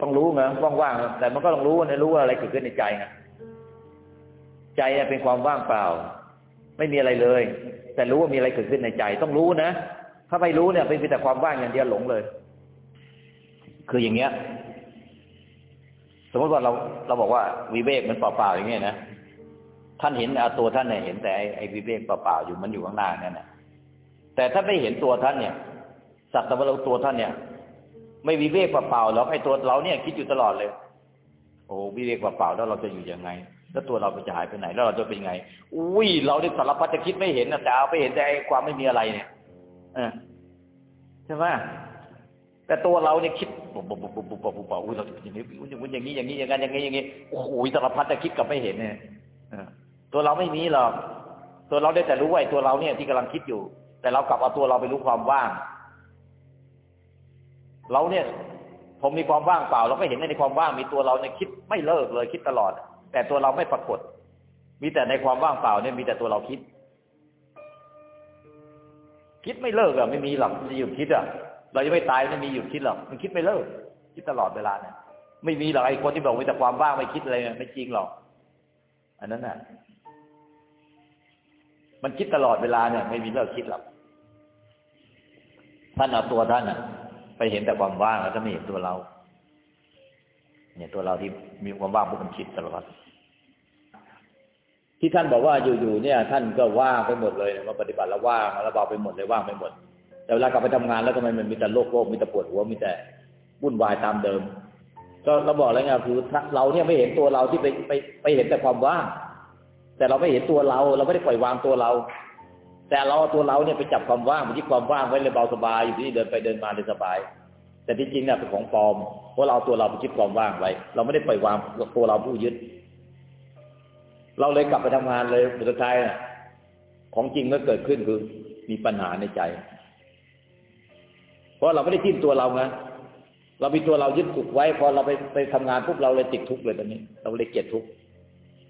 ต้องรู้ไงว่างๆแต่มันก็ต้องรู้นะรู้ว่าอะไรเกิดขึ้นในใจไงใจเนี่ยเป็นความว่างเปล่า ไม่มีอะไรเลย แต่รู้ว่ามีอะไรเกิดขึ้นในใจ ต้องรู้นะถ้าไม่รู้เนี่ยเป็นแต่ความว่างอย่างเดียวหลงเลย คืออย่างเงี้ย สมมติว่าเราเราบอกว่าวิเวกมันเปล่าๆอย่างเงี้ยนะ ท่านเห็นเอาตัวท่านเนี่ยเห็นแต่ไอ้วิเวกเปล่าๆอยู่มันอยู่ข้างหน้านั่นแหละแต่ถ้าไม่เห็นตัวท่านเนี่ยสักแต่ว่าเราตัวท่านเนี่ย ไม่วิเวกเปล่าๆหรอกไอ้ตัวเราเนี่ยคิดอยู่ตลอดเลย โอ้วิเวกเปล่าๆแล้วเราจะอยู่ยังไง แล้วตัวเราจะหายไปไหน แล้วเราจะเป็นยังไง อุ้ยเราได้สารพัดจะคิดไม่เห็นนะแต่เอาไปเห็นแต่ไอ้ความไม่มีอะไรเนี่ยอใช่ไหมแต่ตัวเราเนี่ยคิดปุ๊บบบบบบบอุ้ยเราจะเป็นอย่างนี้อย่างนี้อย่างนี้อย่างนั้นอย่างนี้อย่างนี้โอ้โหสารพัดจะคิดกับไม่เห็นเนี่ยอ ตัวเราไม่มีหรอก ตัวเราได้แต่รู้ว่าไอ้ตัวเราเนี่ยที่กำลังคิดอยู่ แต่เรากลับเอาตัวเราไปรู้ความว่าง เราเนี่ยผมมีความว่างเปล่า เราก็เห็นในความว่างมีตัวเราเนี่ยคิดไม่เลิกเลยคิดตลอด แต่ตัวเราไม่ปรากฏ มีแต่ในความว่างเปล่าเนี่ยมีแต่ตัวเราคิด คิดไม่เลิกอะไม่มีหรอกจะหยุดคิดอะเราจะไม่ตายไม่มีหยุดคิดหรอกมันคิดไม่เลิก คิดตลอดเวลาเนี่ยไม่มีหรอกไอ้คนที่บอกมีแต่ความว่างไม่คิดอะไรเนี่ยไม่จริงหรอก อันนั้นน่ะ มันคิดตลอดเวลาเนี่ย ไม่มีเลิกคิดหรอกท่านเอาตัวท่านอะไปเห็นแต่ความว่างแล้วจะไม่เห็นตัวเรา เนี่ยตัวเราที่มีความว่างพวกมันคิดตลอด ที่ท่านบอกว่าอยู่ๆเนี่ย ท่านก็ว่างไปหมดเลยมาปฏิบัติแล้วว่างแล้วเบาไปหมดเลยว่างไปหมด แต่เวลากลับไปทำงานแล้วทำไมมันมีแต่โรคโรคมีแต่ปวดหัวมีแต่วุ่นวายตามเดิม ก็เราบอกแล้วไงคือเราเนี่ยไม่เห็นตัวเราที่ไปไปไปเห็นแต่ความว่าง แต่เราไม่เห็นตัวเรา เราไม่ได้ปล่อยวางตัวเรา แต่เราเอาตัวเราเนี่ยไปจับความว่างไปที่ความว่างไว้เลยเบาสบายอยู่ที่เดินไปเดินมาเลยสบาย แต่ที่จริงเนี่ยเป็นของปลอมเพราะเราเอาตัวเราไปคิดความว่างไว้ เราไม่ได้ปล่อยวางตัวเราผู้ยึด เราเลยกลับไปทำงานเลยสุดท้ายน่ะของจริงก็เกิดขึ้นคือมีปัญหาในใจ เพราะเราไม่ได้ทิ้มตัวเราไงเรามีตัวเรายึดถูกไว้ พอเราไปไปทำงานปุ๊บเราเลยติดทุกข์เลยตอนนี้ เราเลยเกลียดทุกข์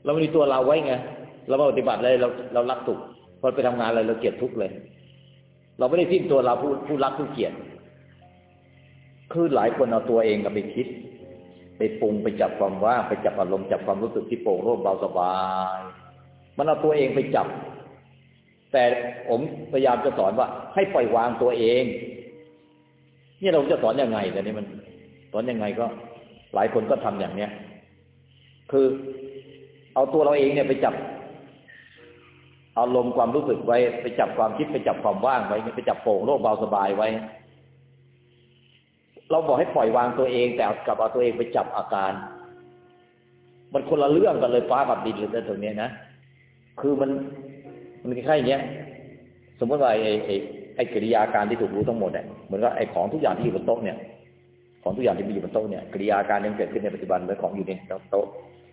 เราไม่มีตัวเราไว้ไง เราไปฏิบัติเลยเราเรารักทุกข์พอไปทำงานอะไรเราเกลียดทุกข์เลย เราไม่ได้ทิ้มตัวเราผู้ผู้รักผู้เกลียดคือหลายคนเอาตัวเองกับไปคิด ไปปรุงไปจับความว่างไปจับอารมณ์จับความรู้สึกที่โปร่งโล่งเบาสบายมันเอาตัวเองไปจับ แต่ผมพยายามจะสอนว่า ให้ปล่อยวางตัวเองนี่เราจะสอนอยังไงแต่นี่มันสอนยังไงก็ หลายคนก็ทำอย่างเนี้ยคือเอาตัวเราเองเนี่ยไปจับ เอารมความรู้สึกไว้ ไปจับความคิดไปจับความว่างไว้ไปจับโป่งโล่งเบาสบายไว้ เราบอกให้ปล่อยวางตัวเองแต่กลับเอาตัวเองไปจับอาการ มันคนละเรื่องกันเลยฟ้ากับดินเลยตรงนี้นะคือมันมันแคล้ายอย่างเงี้ย สมมติว่าไอ้ไอ้ไอ้กิริยาการที่ถูกรู้ทั้งหมดเนี่ยเหมือนกับไอ้ของทุกอย่างที่อยู่บนโต๊ะเนี่ย ของทุกอย่างที่มีอยู่บนโต๊ะเนี่ยกิริยาการที่เกิดขึ้นในปัจจุบันเป็นของอยู่ในโต๊ะ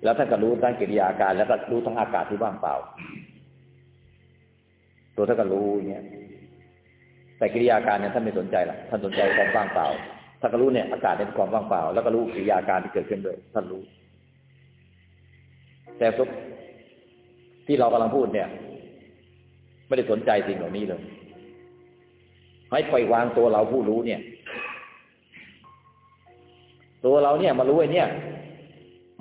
แล้วท่านก็รู้ทั้งกิริยาการแล้วก็รู้ทั้งอากาศที่ว่างเปล่า ตัวท่านก็รู้เนี่ยแต่กิริยาการเนี่ยท่านไม่สนใจหรอกท่านสนใจความว่างเปล่าท่านก็รู้เนี่ยอากาศเป็นความว่างเปล่า แล้วก็รู้กิริยาการที่เกิดขึ้นด้วยท่านรู้ แต่ทุกที่เรากำลังพูดเนี่ย ไม่ได้สนใจสิ่งเหล่านี้เลยให้ปล่อยวางตัวเราผู้รู้เนี่ย ตัวเราเนี่ย มารู้ไอ้เนี่ย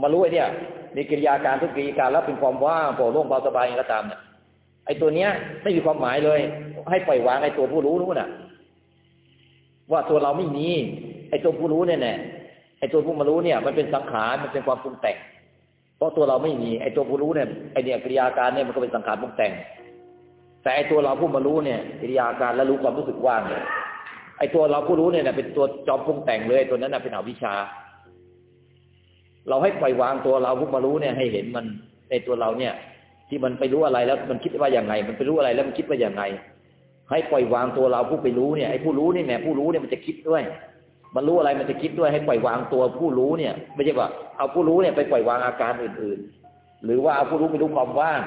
มารู้ไอ้เนี่ย มีกิริยาการทุกกิริยาการแล้วเป็นความว่างโปร่งโล่งเบาสบายก็ตามเนี่ย ไอ้ตัวเนี้ย ไม่มีความหมายเลย ให้ปล่อยวางไอ้ตัวผู้รู้นู้นน่ะ ว่าตัวเราไม่มี ไอ้ตัวผู้รู้เนี่ยแน่ไอ้ตัวผู้มารู้เนี่ย มันเป็นสังขารมันเป็นความปรุงแต่ง เพราะตัวเราไม่มีไอ้ตัวผู้รู้เนี่ยไอ้เนี่ยกิริยาการเนี่ยมันก็เป็นสังขารปรุงแต่ง แต่ไอ้ตัวเราผู้มารู้เนี่ยกิริยาการและรู้ความรู้สึกว่างเนี่ยไอ้ตัวเราผู้รู้เนี่ยเป็นตัวจอมปรุงแต่งเลยตัวนั้นเป็นอวิชชา เราให้ปล่อยวางตัวเราผู้มารู้เนี่ยให้เห็นมันในตัวเราเนี่ย ที่มันไปรู้อะไรแล้วมันคิดว่าอย่างไง มันไปรู้อะไรแล้วมันคิดว่าอย่างไง ให้ปล่อยวางตัวเราผู้ไปรู้เนี่ยไอ้ผู้รู้นี่แหมผู้รู้เนี่ยมันจะคิดด้วย มันรู้อะไรมันจะคิดด้วยให้ปล่อยวางตัวผู้รู้เนี่ย ไม่ใช่ว่าเอาผู้รู้เนี่ยไปปล่อยวางอาการอื่น ๆ หรือว่าเอาผู้รู้ไปรู้ความว่าง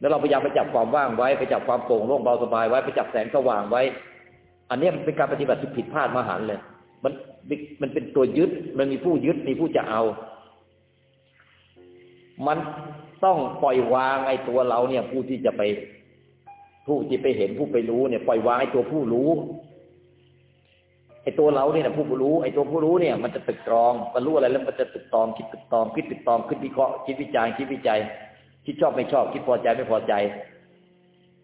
แล้วเราพยายามไปจับความว่างไว้ไปจับความโปร่งโล่งเบาสบายไว้ไปจับแสงสว่างไว้ อันนี้มันเป็นการปฏิบัติที่ผิดพลาดมหันเลย มันมันเป็นตัวยึดมันมีผู้ยึดมีผู้จะเอา มัน ต้องปล่อยวางไอ้ตัวเราเนี่ย ผู้ที่จะไป ผู้ที่ไปเห็นผู้ไปรู้เนี่ย ปล่อยวางไอ้ตัวผู้รู้ไอ้ตัวเราเนี่ยผู้รู้ไอ้ตัวผู้รู้เนี่ยมันจะตึกตรองมันรู้อะไรแล้วมันจะตึกตรองคิดตึกตรองคิดตึกตรองคิดวิเคราะห์คิดวิจารณ์คิดวิจัยคิดชอบไม่ชอบคิดพอใจไม่พอใจ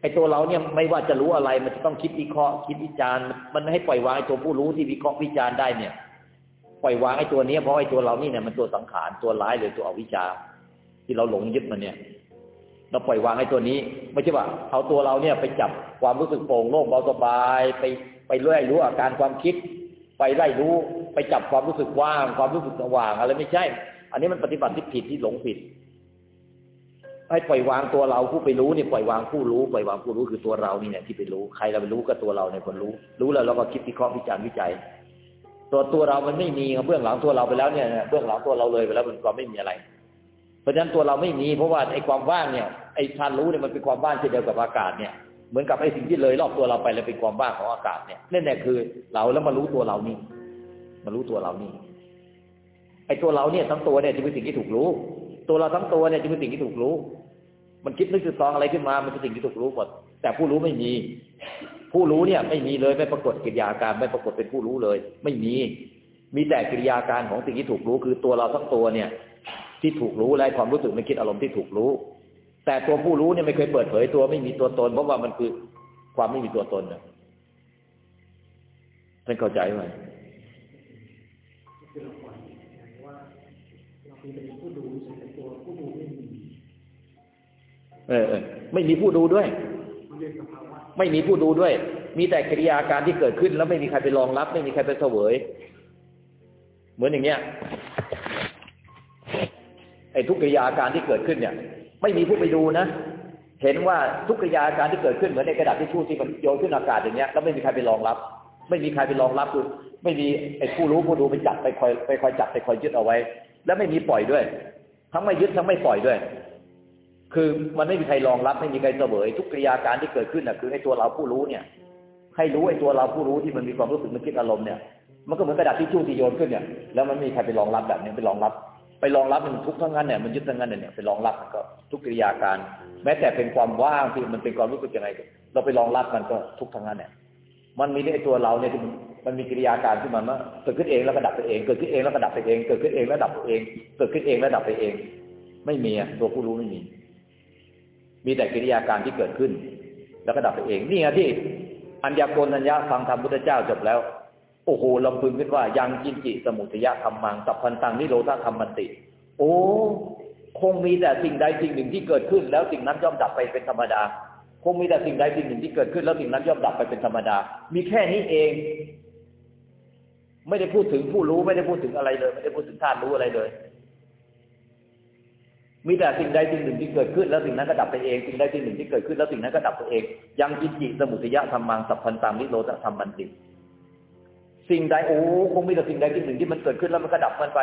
ไอ้ตัวเราเนี่ยไม่ว่าจะรู้อะไร มันจะต้องคิดวิเคราะห์คิดวิจารณ์มันให้ปล่อยวางไอ้ตัวผู้รู้ที่วิเคราะห์วิจารณ์ได้เนี่ย ปล่อยวางไอ้ตัวนี้เพราะไอ้ตัวเรานี่เนี่ยมันตัวสังขารตัวร้ายเลยตัวอวิชชา ที่เราหลงยึดมันเนี่ย เราปล่อยวางไอ้ตัวนี้ ไม่ใช่ว่าเอาตัวเราเนี่ยไปจับความรู้สึกโปร่งโล่งเบาสบาย ไปไปเรื่อยรู้อาการความคิด ไปไล่รู้ไปจับความรู้สึกว่าง ความรู้สึกสว่างอะไรไม่ใช่ อันนี้มันปฏิบัติที่ผิดที่หลงผิดให้ปล่อยวางตัวเราผู้ไปรู้นี่ปล่อยวางผู้รู้ปล่อยวางผู้รู้คือตัวเรานี่เนี่ยที่ไปรู้ใครเราไปรู้ก็ตัวเราในคนรู้ รู้แล้วเราก็คิดวิเคราะห์วิจารณ์วิจัย ตัวตัวเรามันไม่มีเบื้องหลังตัวเราไปแล้วเนี่ยเบื้องหลังตัวเราเลยไปแล้วมันก็ไม่มีอะไร ราะฉะนั้นตัวเราไม่มีเพราะว่าไอ้ความว่างเนี่ยไอ้ชานรู้เนี่ยมันเป็นความว่างเช่นเดียวกับอากาศเนี่ยเหมือนกับไอ้สิ่งที่เลยรอบตัวเราไปแล้วเป็นความว่างของอากาศเนี่ยนั่นแหละคือเราแล้วมารู้ตัวเรานี่มารู้ตัวเรานี่ไอ้ตัวเราเนี่ยทั้งตัวเนี่ยจะเป็นสิ่งที่ถูกรู้ ตัวเราทั้งตัวเนี่ยจะเป็นสิ่งที่ถูกรู้ มันคิดนึกตึกตองอะไรขึ้นมา มันเป็นสิ่งที่ถูกรู้หมดแต่ผู้รู้ไม่มี ผู้รู้เนี่ย ไม่มีเลยไม่ปรากฏกิริยาการไม่ปรากฏเป็นผู้รู้เลย ไม่มี มีแต่กิริยาการของสิ่งที่ถูกรู้ คือตัวเราทั้งตัวเนี่ย ที่ถูกรู้และความรู้สึกไม่คิดอารมณ์ที่ถูกรู้ แต่ตัวผู้รู้เนี่ยไม่เคยเปิดเผยตัวไม่มีตัวตน เพราะว่ามันคือความไม่มีตัวตนนะท่านเข้าใจไหมเออเออไม่มีผู้ดูด้วย ไม่มีผู้ดูด้วย มีแต่กิริยาการที่เกิดขึ้นแล้วไม่มีใครไปรองรับ ไม่มีใครไปเสวย เหมือนอย่างเงี้ย ไอ้ทุกกิริยาการที่เกิดขึ้นเนี่ย ไม่มีผู้ไปดูนะ เห็นว่าทุกกิริยาการที่เกิดขึ้นเหมือนในกระดาษที่ชู่ที่มันโยนขึ้นอากาศอย่างเงี้ยแล้วไม่มีใครไปรองรับ ไม่มีใครไปรองรับคือไม่มีไอ้ผู้รู้ผู้ดูไปจับไปคอยไปคอยจับไปคอยยึดเอาไว้ แล้วไม่มีปล่อยด้วย ทั้งไม่ยึดทั้งไม่ปล่อยด้วย คือมันไม่มีใครรองรับ ไม่มีใครเสวยทุกกิริยาการที่เกิดขึ้นน่ะคือไอ้ตัวเราผู้รู้เนี่ยให้รู้ไอ้ตัวเราผู้รู้ที่มันมีความรู้สึกมันคิดอารมณ์เนี่ยมันก็เหมือนกระดาษที่ชู่ที่โยนขึ้นเนี่ยแล้วมันมีใครไปรองรับแบบนี้ไปรองรับ ไปรองรับมันทุกทั้งนั้นเนี่ยมันยึดทั้งนั้นเนี่ยไปรองรับมันก็ทุกกิริยาการ แม้แต่เป็นความว่างที่มันเป็นความรู้สึกยังไงเราไปรองรับมันก็ทุกทั้งนั้นเนี่ยมันมีไอ้ตัวเราเนี่ยที่มันมีกิริยาการที่มันว่าเกิดขึ้นเองแล้วก็ดับไปเองเกิดขึ้นเองแล้วก็ดับไปเองเกิดขึ้นเองแล้วดับไปเองเกิดขึ้นเองแล้วดับไปเอง ไม่มีตัวผู้รู้ไม่มี มีแต่กิริยาการที่เกิดขึ้น แล้วก็ดับไปเองนี่ไงที่อัญญาโกนัญญาฟังธรรมพุทธเจ้าจบแล้ว โอ้โหลำพึงขึ้นว่ายังกินจิสมุทยะธรรมังสัพพันตังนิโรธาธรรมันติ โอ้คงมีแต่สิ่งใดสิ่งหนึ่งที่เกิดขึ้น แล้วสิ่งนั้นย่อมดับไปเป็นธรรมดา คงมีแต่สิ่งใดสิ่งหนึ่งที่เกิดขึ้น แล้วสิ่งนั้นย่อมดับไปเป็นธรรมดา มีแค่นี้เอง ไม่ได้พูดถึงผู้รู้ไม่ได้พูดถึงอะไรเลย ไม่ได้พูดถึงธาตุรู้อะไรเลย มีแต่สิ่งใดสิ่งหนึ่งที่เกิดขึ้น แล้วสิ่งนั้นก็ดับไปเองสิ่งใดสิ่งหนึ่งที่เกิดขึ้นแล้วสิ่งนั้นก็ดับไปเอง ยังกิจิสมุทยะธรรมังสัพพันตังนิโรธธรรมันติ สิ่งใดโอ้คงมีแต่สิ่งใดสิ่หนึ่งที่มันเกิดขึ้นแล้วมันก็ดับมันไป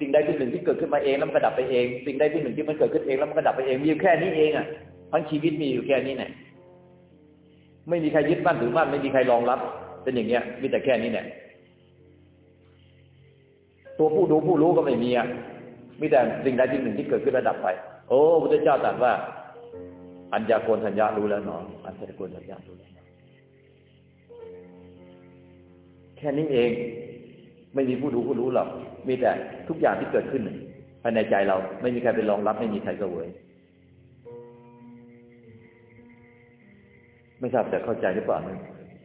สิ่งใดสิ่หนึ่งที่เกิดขึ้นมาเองแล้วมันก็ดับไปเอง สิ่งใดสิ่หนึ่งที่มันเกิดขึ้นเองแล้วมันก็ดับไปเองมีอยู่แค่นี้เองอะทั้งชีวิตมีอยู่แค่นี้เนี่ยไม่มีใครยึดมั่นถือมั่นไม่มีใครรองรับ เป็นอย่างเงี้ยมีแต่แค่นี้เนี่ยตัวผู้ดูผู้รู้ก็ไม่มีอะมีแต่สิ่งใดสิ่งหนึ่งที่เกิดขึ้นระดับไป โอ้พุทธเจ้าตรัสว่า อัญญาโกนสัญญารู้แล้วหนออัญญาโกนสัญญารู้แล้ว แค่นี้เองไม่มีผู้ดูผู้รู้หรอกมีแต่ทุกอย่างที่เกิดขึ้นภายในใจเราไม่มีใครไปรองรับ ไม่มีใครเสวยไม่ทราบจะเข้าใจหรือเปล่านะ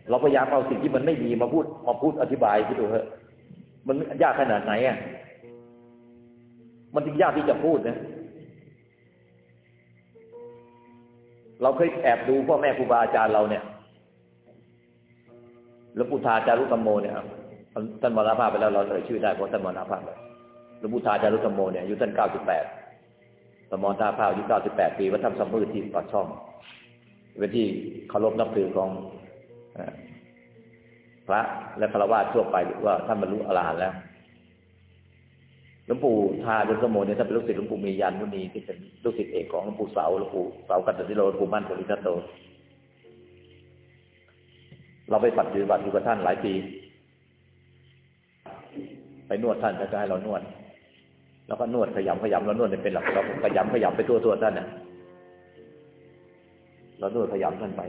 เราพยายามเอาสิ่งที่มันไม่มีมาพูดมาพูดอธิบายคิดดูเถอะมันยากขนาดไหนอะ มันถึงยากที่จะพูดนะ เราเคยแอบดูพ่อแม่ครูบาอาจารย์เราเนี่ย หลวงปู่ทาจารุธรรมโมเนี่ยท่านมรณภาพไปแล้วเราเอ่ยชื่อได้เพราะท่านมรณภาพไปหลวงปู่ทาจารุธรรมโมเนี่ยอายุท่านเก้าสิบแปดสมรณภาพอายุเก้าสิบแปดปีวัดธรรมสมมือที่ปากช่องเป็นที่เคารพนับถือของพระและฆราวาสทั่วไปว่าท่านบรรลุอรหันต์แล้วหลวงปู่ทาดุลสมโมเนี่ยท่านเป็นลูกศิษย์หลวงปู่มียันมุนีที่เป็นลูกศิษย์เอกของหลวงปู่เสาหลวงปู่เสากันตติโลหลวงปู่มั่นโพธิทัตโต เราไปปฏิบัติอยู่กับท่านหลายปี ไปนวดท่านท่านก็ให้เรานวด แล้วก็นวดขยำขยำแล้วนวดเป็นหลักเราขยำขยำไปทั่วตัวท่านเนี่ยเรานวดขยำท่านไป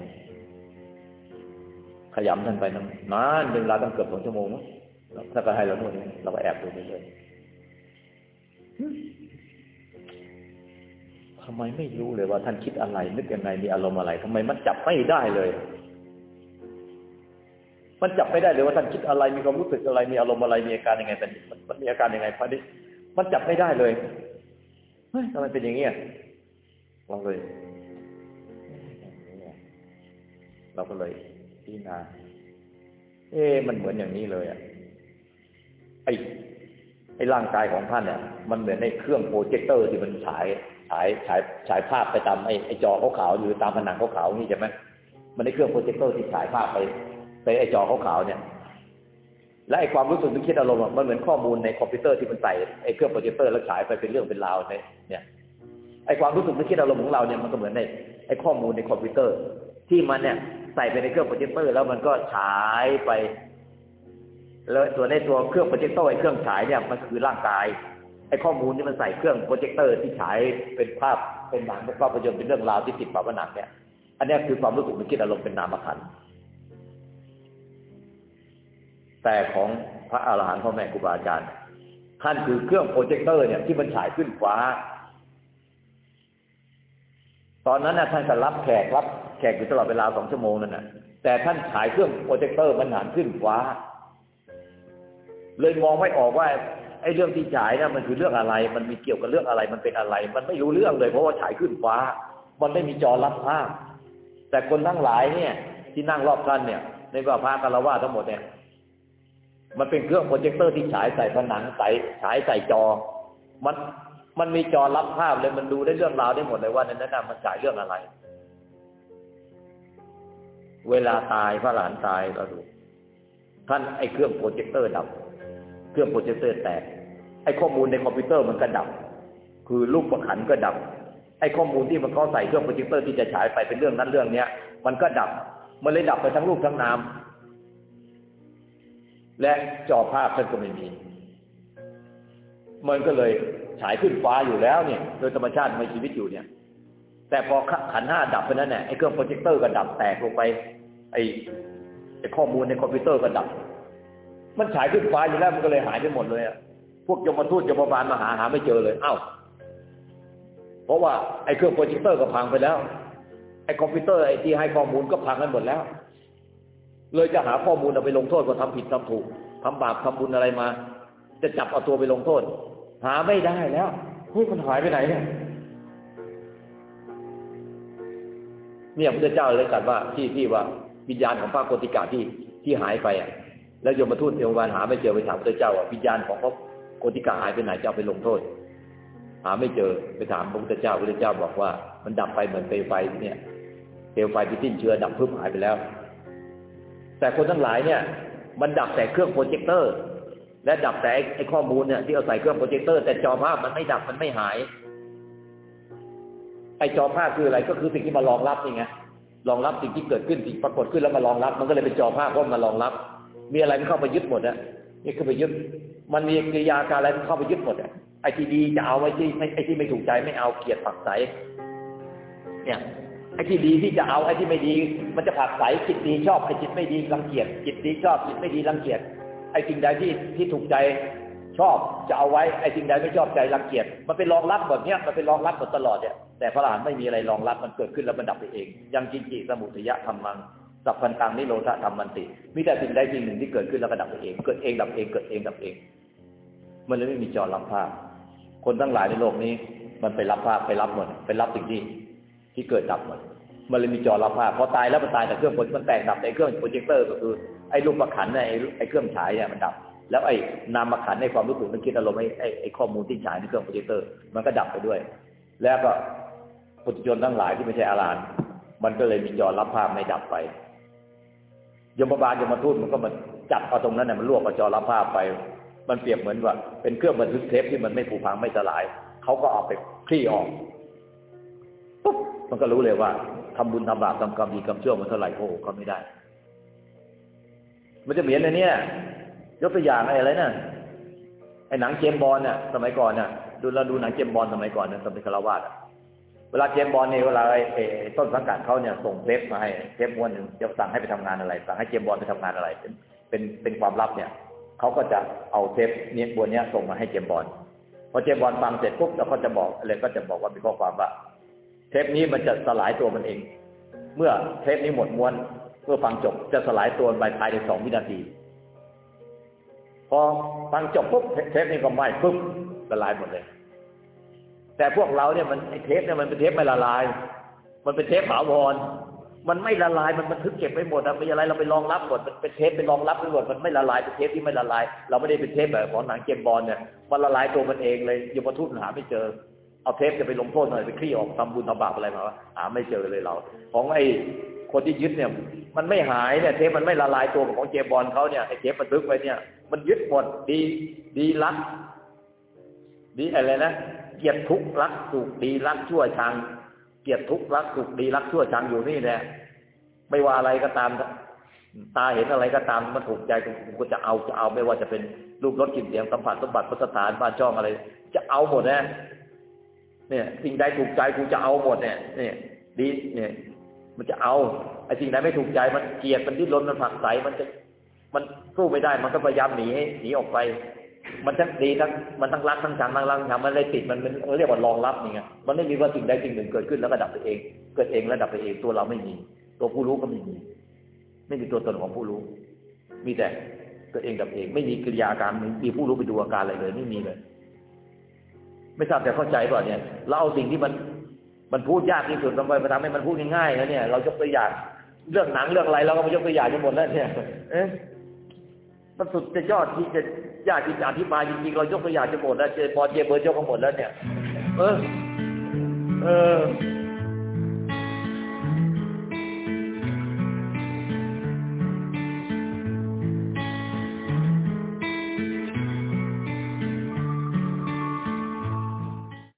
ขยำท่านไปนานหนึ่งเวลาตั้งเกือบสองชั่วโมงถ้านก็ให้เรานวดเราก็แอบดูไปเรื่อยทำไมไม่รู้เลยว่าท่านคิดอะไร นึกยังไงมีอารมณ์อะไรทำไมมันจับไม่ได้เลย มันจับไม่ได้เลยว่าท่านคิดอะไรมีความรู้สึกอะไรมีอารมณ์อะไรมีอาการยังไงเป็นมันมีอาการยังไงพอดีมันจับไม่ได้เลยเฮ้ยทำไมเป็นอย่างเงี้ยเราเลยเราก็เลยพิจารณาเอ๊มันเหมือนอย่างนี้เลยอะไอ้ไอ้ร่างกายของท่านเนี่ย มันเหมือนในเครื่องโปรเจคเตอร์ที่มันฉายฉายฉายฉายภาพไปตามไอ้ไอ้จอขาวๆอยู่ตามผนังขาวๆนี่ใช่ไหมมันในเครื่องโปรเจคเตอร์ที่ฉายภาพไป ไปไอ้จอขาวๆเนี่ย และไอ้ความรู้สึกนึกคิดอารมณ์มันเหมือนข้อมูลในคอมพิวเตอร์ที่มันใส่ไอ้เครื่องโปรเจคเตอร์แล้วฉายไปเป็นเรื่องเป็นราวในเนี่ยไอ้ความรู้สึกนึกคิดอารมณ์ของเราเนี่ยมันก็เหมือนในไอ้ข้อมูลในคอมพิวเตอร์ ที่มันเนี่ยใส่ไปในเครื่องโปรเจคเตอร์ แล้วมันก็ฉายไป แล้วส่วนในตัวเครื่องโปรเจคเตอร์ไอ้เครื่องฉายเนี่ยมันคือร่างกายไอ้ข้อมูลที่มันใส่เครื่องโปรเจคเตอร์ที่ฉายเป็นภาพเป็นหนังเป็นภาพยนตร์เป็นเรื่องราวที่ติดฝาผนังเนี่ย อันนี้คือความรู้สึกนึกคิดอารมณ์เป็นนามขันธ์ แต่ของพระอาหารหันต์พ่อแม่ครูบาอาจารย์ท่านคือเครื่องโปรเจคเตอร์เนี่ยที่มันฉายขึ้นฟ้า ตอนนั้นนะท่านก็รับแขกรับแขกอยู่ตลอดเวลาสองชั่วโมงนั่นนะแต่ท่านฉายเครื่องโปรเจคเตอร์มันหันขึ้นฟ้า เลยมองไม่ออกว่าไอ้เรื่องที่ฉายนะมันคือเรื่องอะไร มันมีเกี่ยวกับเรื่องอะไร มันเป็นอะไร มันไม่รู้เรื่องเลย เพราะว่าฉายขึ้นฟ้า มันไม่มีจอรับภาพแต่คนทั้งหลายเนี่ย ที่นั่งรอบท่านเนี่ยไม่ว่าพระฆราวาสทั้งหมดเนี่ย มันเป็นเครื่องโปรเจคเตอร์ที่ฉายใส่ผนังใส่ฉายใส่จอ มันมันมีจอรับภาพเลยมันดูได้เรื่องราวได้หมดเลยว่าในนั้นมันฉายเรื่องอะไร เวลาตายพระอรหันต์ตายเราดู ท่านไอ้เครื่องโปรเจคเตอร์ดับ เครื่องโปรเจคเตอร์แตกไอ้ข้อมูลในคอมพิวเตอร์มันก็ดับ คือรูปขันธ์ก็ดับ ไอ้ข้อมูลที่มันเขาใส่เครื่องโปรเจคเตอร์ที่จะฉายไปเป็นเรื่องนั้นเรื่องเนี้ย มันก็ดับ มันเลยดับไปทั้งรูปทั้งนาม และจอภาพท่านก็ไม่มี มันก็เลยฉายขึ้นฟ้าอยู่แล้วเนี่ย โดยธรรมชาติมีชีวิตอยู่เนี่ย แต่พอขันธ์ห้าดับไปนั้นเนี่ยไอ้เครื่องโปรเจคเตอร์ก็ดับแตกลงไป ไอ้ไอ้ข้อมูลในคอมพิวเตอร์ก็ดับ มันฉายขึ้นฟ้าอยู่แล้วมันก็เลยหายไปหมดเลยอะพวกยมทูตยมบาลมาหาหาไม่เจอเลยเอ้าเพราะว่าไอ้เครื่องโปรเจคเตอร์ก็พังไปแล้วไอ้คอมพิวเตอร์ไอ้ที่ให้ข้อมูลก็พังกันหมดแล้ว เลยจะหาข้อมูลเอาไปลงโทษก็ทำผิดทำถูกทำบาปทำบุญอะไรมา จะจับเอาตัวไปลงโทษ หาไม่ได้แล้วเฮ้ยมันหายไปไหนเนี่ยเนี่ยพระเจ้าเลยตรัสว่าที่ที่ว่าวิญญาณของพระโคธิกะที่ที่หายไปอะ แล้วโยมมาทูตเทวานหาไม่เจอไปถามพระเจ้าว่าวิญญาณของพระโคธิกะหายไปไหนจะเอาไปลงโทษ หาไม่เจอไปถามพระพุทธเจ้าพระพุทธเจ้าบอกว่า มันดับไปเหมือนเปลวไฟเนี่ยเปลวไฟที่สิ้นเชื้อดับพรึ่บหายไปแล้ว แต่คนทั้งหลายเนี่ย มันดับแต่เครื่องโปรเจคเตอร์ และดับแต่ไอ้ข้อมูลเนี่ยที่เอาใส่เครื่องโปรเจคเตอร์ แต่จอภาพมันไม่ดับมันไม่หาย ไอ้จอภาพคืออะไรก็คือสิ่งที่มารองรับนี่ไงรองรับสิ่งที่เกิดขึ้นสิ่งปรากฏขึ้นแล้วมารองรับ มันก็เลยเป็นจอภาพเพราะมารองรับ มีอะไรมันเข้าไปยึดหมดอะนี่คือไปยึด มันมีกิริยาการอะไรมันเข้าไปยึดหมดอะไอ้ที่ดีจะเอาไว้ที่ไอ้ที่ไม่ถูกใจไม่เอาเกลียดผักใสเนี่ย ไอ้ที่ดีที่จะเอาไอ้ที่ไม่ดี มันจะผักใสจิตดีชอบไอ้จิตไม่ดีรังเกียจจิตดีชอบจิตไม่ดีรังเกียจไอ้สิ่งใดที่ที่ถูกใจชอบจะเอาไว้ไอ้สิ่งใดไม่ชอบใจรังเกียจมันเป็นรองรับหมดเนี้ยมันเป็นรองรับหมดตลอดเนี่ยแต่พระอรหันต์ไม่มีอะไรรองรับมันเกิดขึ้นแล้วมันดับไปเอง ยังจินจิสมุทยะธรรมังสัพพันตังนิโรธธรรมมันติมีแต่สิ่งใดสิ่งหนึ่งที่เกิดขึ้นแล้วก็ดับไปเอง เกิดเองดับเองเกิดเองดับเอง มันเลยไม่มีจอรับภาพ คนทั้งหลายในโลกนี้ มันไปรับภาพไปรับหมดไปรับสิ่งที่ ที่เกิดดับหมดมันเลยมีจอรับภาพพอตายแล้วมันตายแต่เครื่องมันแตกดับในเครื่องโปรเจคเตอร์ก็คือไอ้รูปขันธ์เนี่ยไอ้ไอ้เครื่องฉายเนี่ยมันดับ แล้วไอ้นามขันธ์ในความรู้สึกนึกคิดอารมณ์ไอ้ไอ้ข้อมูลที่ฉายในเครื่องโปรเจคเตอร์ มันก็ดับไปด้วย แล้วก็ปุถุชนทั้งหลายที่ไม่ใช่อารานมันก็เลยมีจอรับภาพไม่ดับไปยมบาลยมทูตมันก็มาจับเอาตรงนั้นเนี่ยมันรวบเอาจอรับภาพไป มันเปรียบเหมือนว่า เป็นเครื่องบันทึกเทปที่มันไม่ผุพังไม่สลายเขาก็เอาไปคลี่ออกปุ๊บ มันก็รู้เลยว่าทำบุญทำบาปทำกรรมดีกรรมชั่วมันเท่าไหร่โอ้โหเขาไม่ได้ มันจะเหมือนในนี้ยกตัวอย่างไอ้อะไรนะไอ้หนังเจมส์ บอนด์เนี่ยสมัยก่อนเนี่ยดูเราดูหนังเจมส์ บอนด์สมัยก่อนเนี่ยสมัยฆราวาสเวลาเจมส์ บอนด์เนี่ยเวลาไอ้ต้นสังกัดเขาเนี่ยส่งเทปมาให้เทปม้วนหนึ่งจะสั่งให้ไปทำงานอะไร สั่งให้เจมส์ บอนด์ไปทำงานอะไร เป็นเป็นเป็นความลับเนี่ยเขาก็จะเอาเทปเนี้ยม้วนเนี้ยส่งมาให้เจมส์ บอนด์พอเจมส์ บอนด์ฟังเสร็จปุ๊บแล้วก็จะบอกอะไรก็จะบอกว่ามีข้อความว่า เทปนี้มันจะสลายตัวมันเอง เมื่อเทปนี้หมดม้วน เมื่อฟังจบจะสลายตัวไปภายในสองวินาที พอฟังจบปุ๊บเทปนี้ก็ไหม้ปุ๊บละลายหมดเลย แต่พวกเราเนี่ยมันไอเทปเนี่ยมันเป็นเทปไม่ละลาย มันเป็นเทปถาวรมันไม่ละลายมันบันทึกเก็บไว้หมดอะไม่อะไรเราไปรองรับหมดมันเป็นเทปเป็นรองรับไว้หมดมันไม่ละลายเป็นเทปที่ไม่ละลาย เราไม่ได้เป็นเทปแบบของหนังเกมบอลเนี่ยมันละลายตัวมันเองเลยยมทูตหาไม่เจอ เอาเทปจะไปลงโทษหน่อยไปคลี่ออกทำบุญทำบาปอะไรมาวะหาไม่เจอเลยเรา ของไอ้คนที่ยึดเนี่ย มันไม่หายเนี่ยเทปมันไม่ละลายตัวของเจบอลเขาเนี่ยไอ้เทปบันทึกไว้เนี่ย มันยึดหมดดีดีรัก ดีอะไรนะเกียรติทุกรักสุขดีรักชั่วชัง เกียรติทุกรักสุขดีรักชั่วชังอยู่นี่แหละไม่ว่าอะไรก็ตามตาเห็นอะไรก็ตามมันถูกใจกูก็จะเอาจะเอาไม่ว่าจะเป็นรูปรสกลิ่นเสียงสัมผัสสมบัติพัสถานบ้านช่องอะไร จะเอาหมดนะ เนี่ยสิ่งใดถูกใจกูจะเอาหมดเนี่ยเนี่ยดีเนี่ย มันจะเอาไอ้สิ่งใดไม่ถูกใจมันเกลียดมันดิ้นรนมันผักใสมันจะมันสู้ไม่ได้มันก็พยายามหนีให้หนีออกไป มันทั้งดีทั้งมันทั้งรักทั้งชังทั้งรังชังมันเลยติดมันมันเรียกว่ารองรับนี่ไงมันไม่มีว่าสิ่งใดสิ่งหนึ่งเกิดขึ้นแล้วก็ดับไปเอง เกิดเองแล้วดับไปเองตัวเราไม่มี ตัวผู้รู้ก็ไม่มี ไม่มีตัวตนของผู้รู้ มีแต่เกิดเองดับเอง ไม่มีกิริยาการมีผู้รู้ไปดูอาการอะไรเลย ไม่มีเลย ไม่ทราบแต่เข้าใจป่ะเนี่ย เราเอาสิ่งที่มันมันพูดยากที่สุดทำไปมาทำให้มันพูดง่ายๆนะเนี่ย เรายกตัวอย่างเรื่องหนังเรื่องอะไรเราก็มายกตัวอย่างกันหมดแล้วเนี่ย เอ๊ะมันสุดจะยอดที่จะยากที่จะอธิบายจริงๆเรายกตัวอย่างจะหมดแล้วเจอพอเจอเบอร์ยกกันหมดแล้วเนี่ย เออ เออ